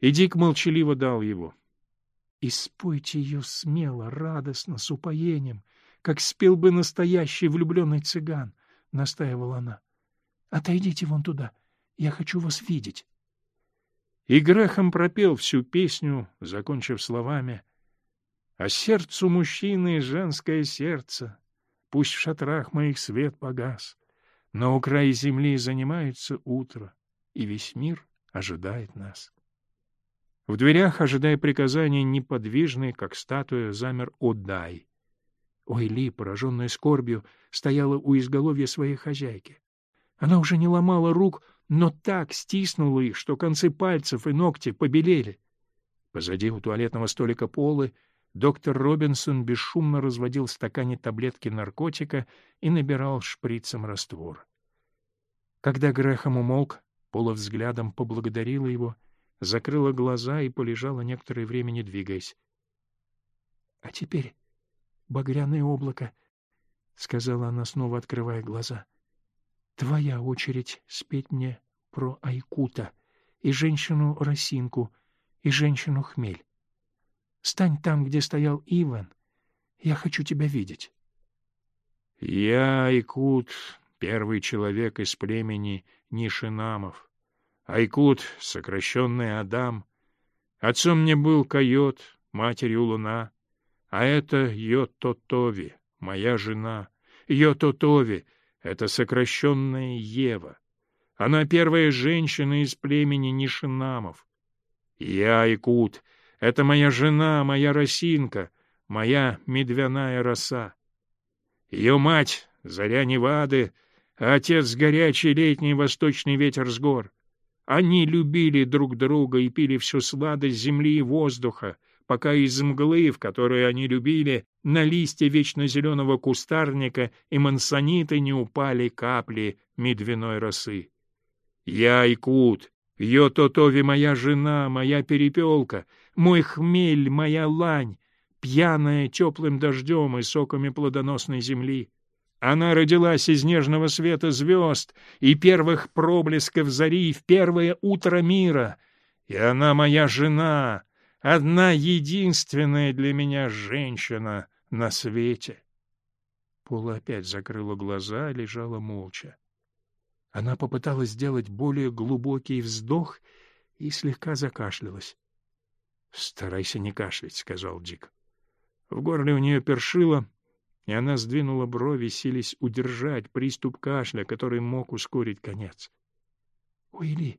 и Дик молчаливо дал его. — И спойте ее смело, радостно, с упоением, как спел бы настоящий влюбленный цыган, — настаивала она. — Отойдите вон туда, я хочу вас видеть. И Грехом пропел всю песню, закончив словами — а сердцу мужчины женское сердце Пусть в шатрах моих свет погас, но у края земли занимается утро, и весь мир ожидает нас. В дверях, ожидая приказания, неподвижный, как статуя, замер Одай. Ойли, пораженная скорбью, стояла у изголовья своей хозяйки. Она уже не ломала рук, но так стиснула их, что концы пальцев и ногти побелели. Позади у туалетного столика Полы — Доктор Робинсон бесшумно разводил в стакане таблетки наркотика и набирал шприцем раствор. Когда Грэхэм умолк, Пола взглядом поблагодарила его, закрыла глаза и полежала некоторое время, не двигаясь. — А теперь багряное облако, — сказала она, снова открывая глаза. — Твоя очередь спеть мне про Айкута и женщину-росинку, и женщину-хмель. Стань там, где стоял Иван. Я хочу тебя видеть. Я, Икут, первый человек из племени Нишинамов. Айкут, сокращенный Адам. Отцом мне был койот, матерью луна. А это Йототови, моя жена. Йототови — это сокращенная Ева. Она первая женщина из племени Нишинамов. Я, Айкут, — это моя жена, моя росинка, моя медвяная роса. Ее мать — заря Невады, а отец — горячий летний восточный ветер с гор. Они любили друг друга и пили всю сладость земли и воздуха, пока из мглы, в которую они любили, на листья вечно зеленого кустарника и мансониты не упали капли медвяной росы. Я — Якут, Йо-Тотови моя жена, моя перепелка — мой хмель, моя лань, пьяная теплым дождем и соками плодоносной земли. Она родилась из нежного света звезд и первых проблесков зари в первое утро мира. И она моя жена, одна единственная для меня женщина на свете. Пола опять закрыла глаза и лежала молча. Она попыталась сделать более глубокий вздох и слегка закашлялась. Старайся не кашлять, сказал Дик. В горле у нее першило, и она сдвинула брови, сились удержать приступ кашля, который мог ускорить конец. Уилли,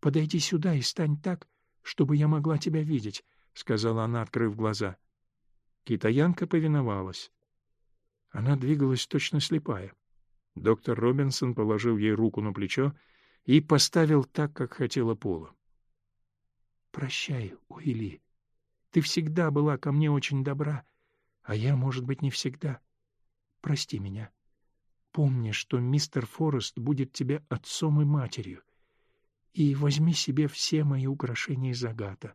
подойди сюда и стань так, чтобы я могла тебя видеть, сказала она, открыв глаза. Китаянка повиновалась. Она двигалась точно слепая. Доктор Робинсон положил ей руку на плечо и поставил так, как хотела Пола. Прощай, Уилли. Ты всегда была ко мне очень добра, а я, может быть, не всегда. Прости меня. Помни, что мистер Форест будет тебе отцом и матерью. И возьми себе все мои украшения из агата.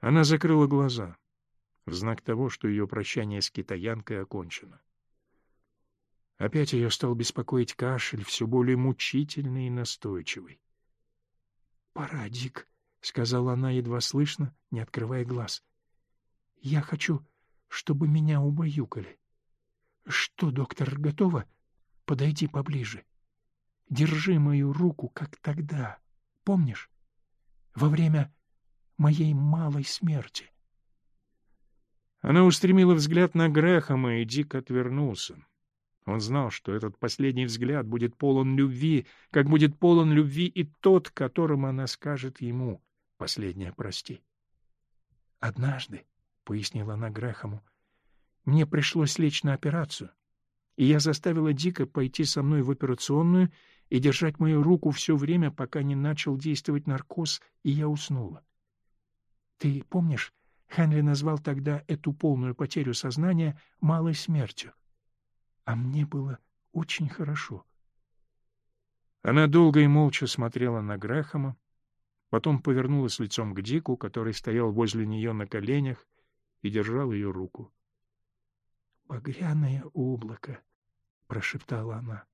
Она закрыла глаза в знак того, что ее прощание с китаянкой окончено. Опять ее стал беспокоить кашель, все более мучительный и настойчивый. — Пора, Дик, — сказала она едва слышно, не открывая глаз. — Я хочу, чтобы меня убаюкали. — Что, доктор, готова? Подойди поближе. Держи мою руку, как тогда, помнишь? Во время моей малой смерти. Она устремила взгляд на Грэхэма, и Дик отвернулся. Он знал, что этот последний взгляд будет полон любви, как будет полон любви и тот, которым она скажет ему — Последнее прости. Однажды, — пояснила она Грэхому, — мне пришлось лечь на операцию, и я заставила Дика пойти со мной в операционную и держать мою руку все время, пока не начал действовать наркоз, и я уснула. Ты помнишь, Хенри назвал тогда эту полную потерю сознания малой смертью. А мне было очень хорошо. Она долго и молча смотрела на Грэхэма, Потом повернулась лицом к Дику, который стоял возле нее на коленях и держал ее руку. «Багряное облако», — прошептала она,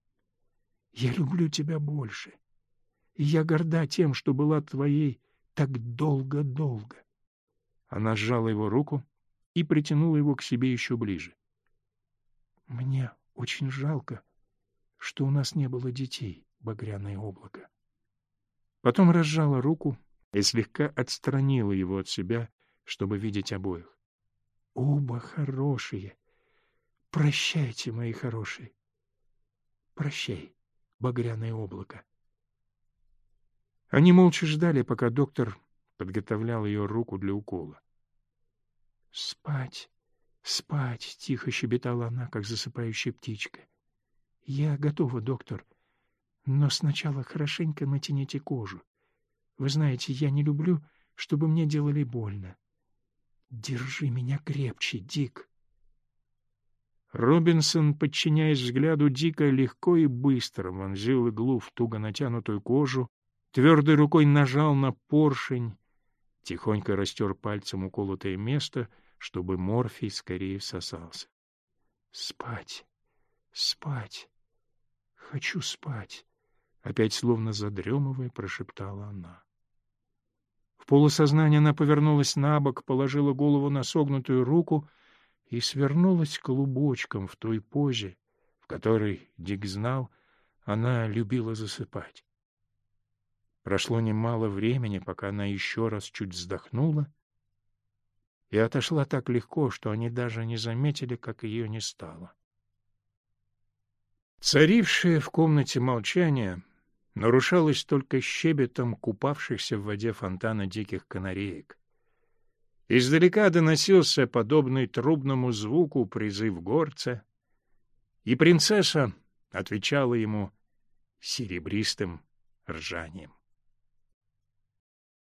— «я люблю тебя больше, и я горда тем, что была твоей так долго-долго». Она сжала его руку и притянула его к себе еще ближе. «Мне очень жалко, что у нас не было детей, багряное облако», Потом разжала руку и слегка отстранила его от себя, чтобы видеть обоих. — Оба хорошие! Прощайте, мои хорошие! Прощай, багряное облако! Они молча ждали, пока доктор подготовлял ее руку для укола. — Спать, спать! — тихо щебетала она, как засыпающая птичка. — Я готова, доктор. Но сначала хорошенько натяните кожу. Вы знаете, я не люблю, чтобы мне делали больно. Держи меня крепче, Дик. Робинсон, подчиняясь взгляду Дика, легко и быстро вонзил иглу в туго натянутую кожу, твердой рукой нажал на поршень, тихонько растер пальцем уколотое место, чтобы морфий скорее всосался. — Спать, спать, хочу спать. Опять словно задремывая, прошептала она. В полусознании она повернулась на бок, положила голову на согнутую руку и свернулась клубочком в той позе, в которой, Дик знал, она любила засыпать. Прошло немало времени, пока она еще раз чуть вздохнула и отошла так легко, что они даже не заметили, как ее не стало. Царившее в комнате молчание нарушалось только щебетом купавшихся в воде фонтана диких канареек. Издалека доносился подобный трубному звуку призыв горца, и принцесса отвечала ему серебристым ржанием.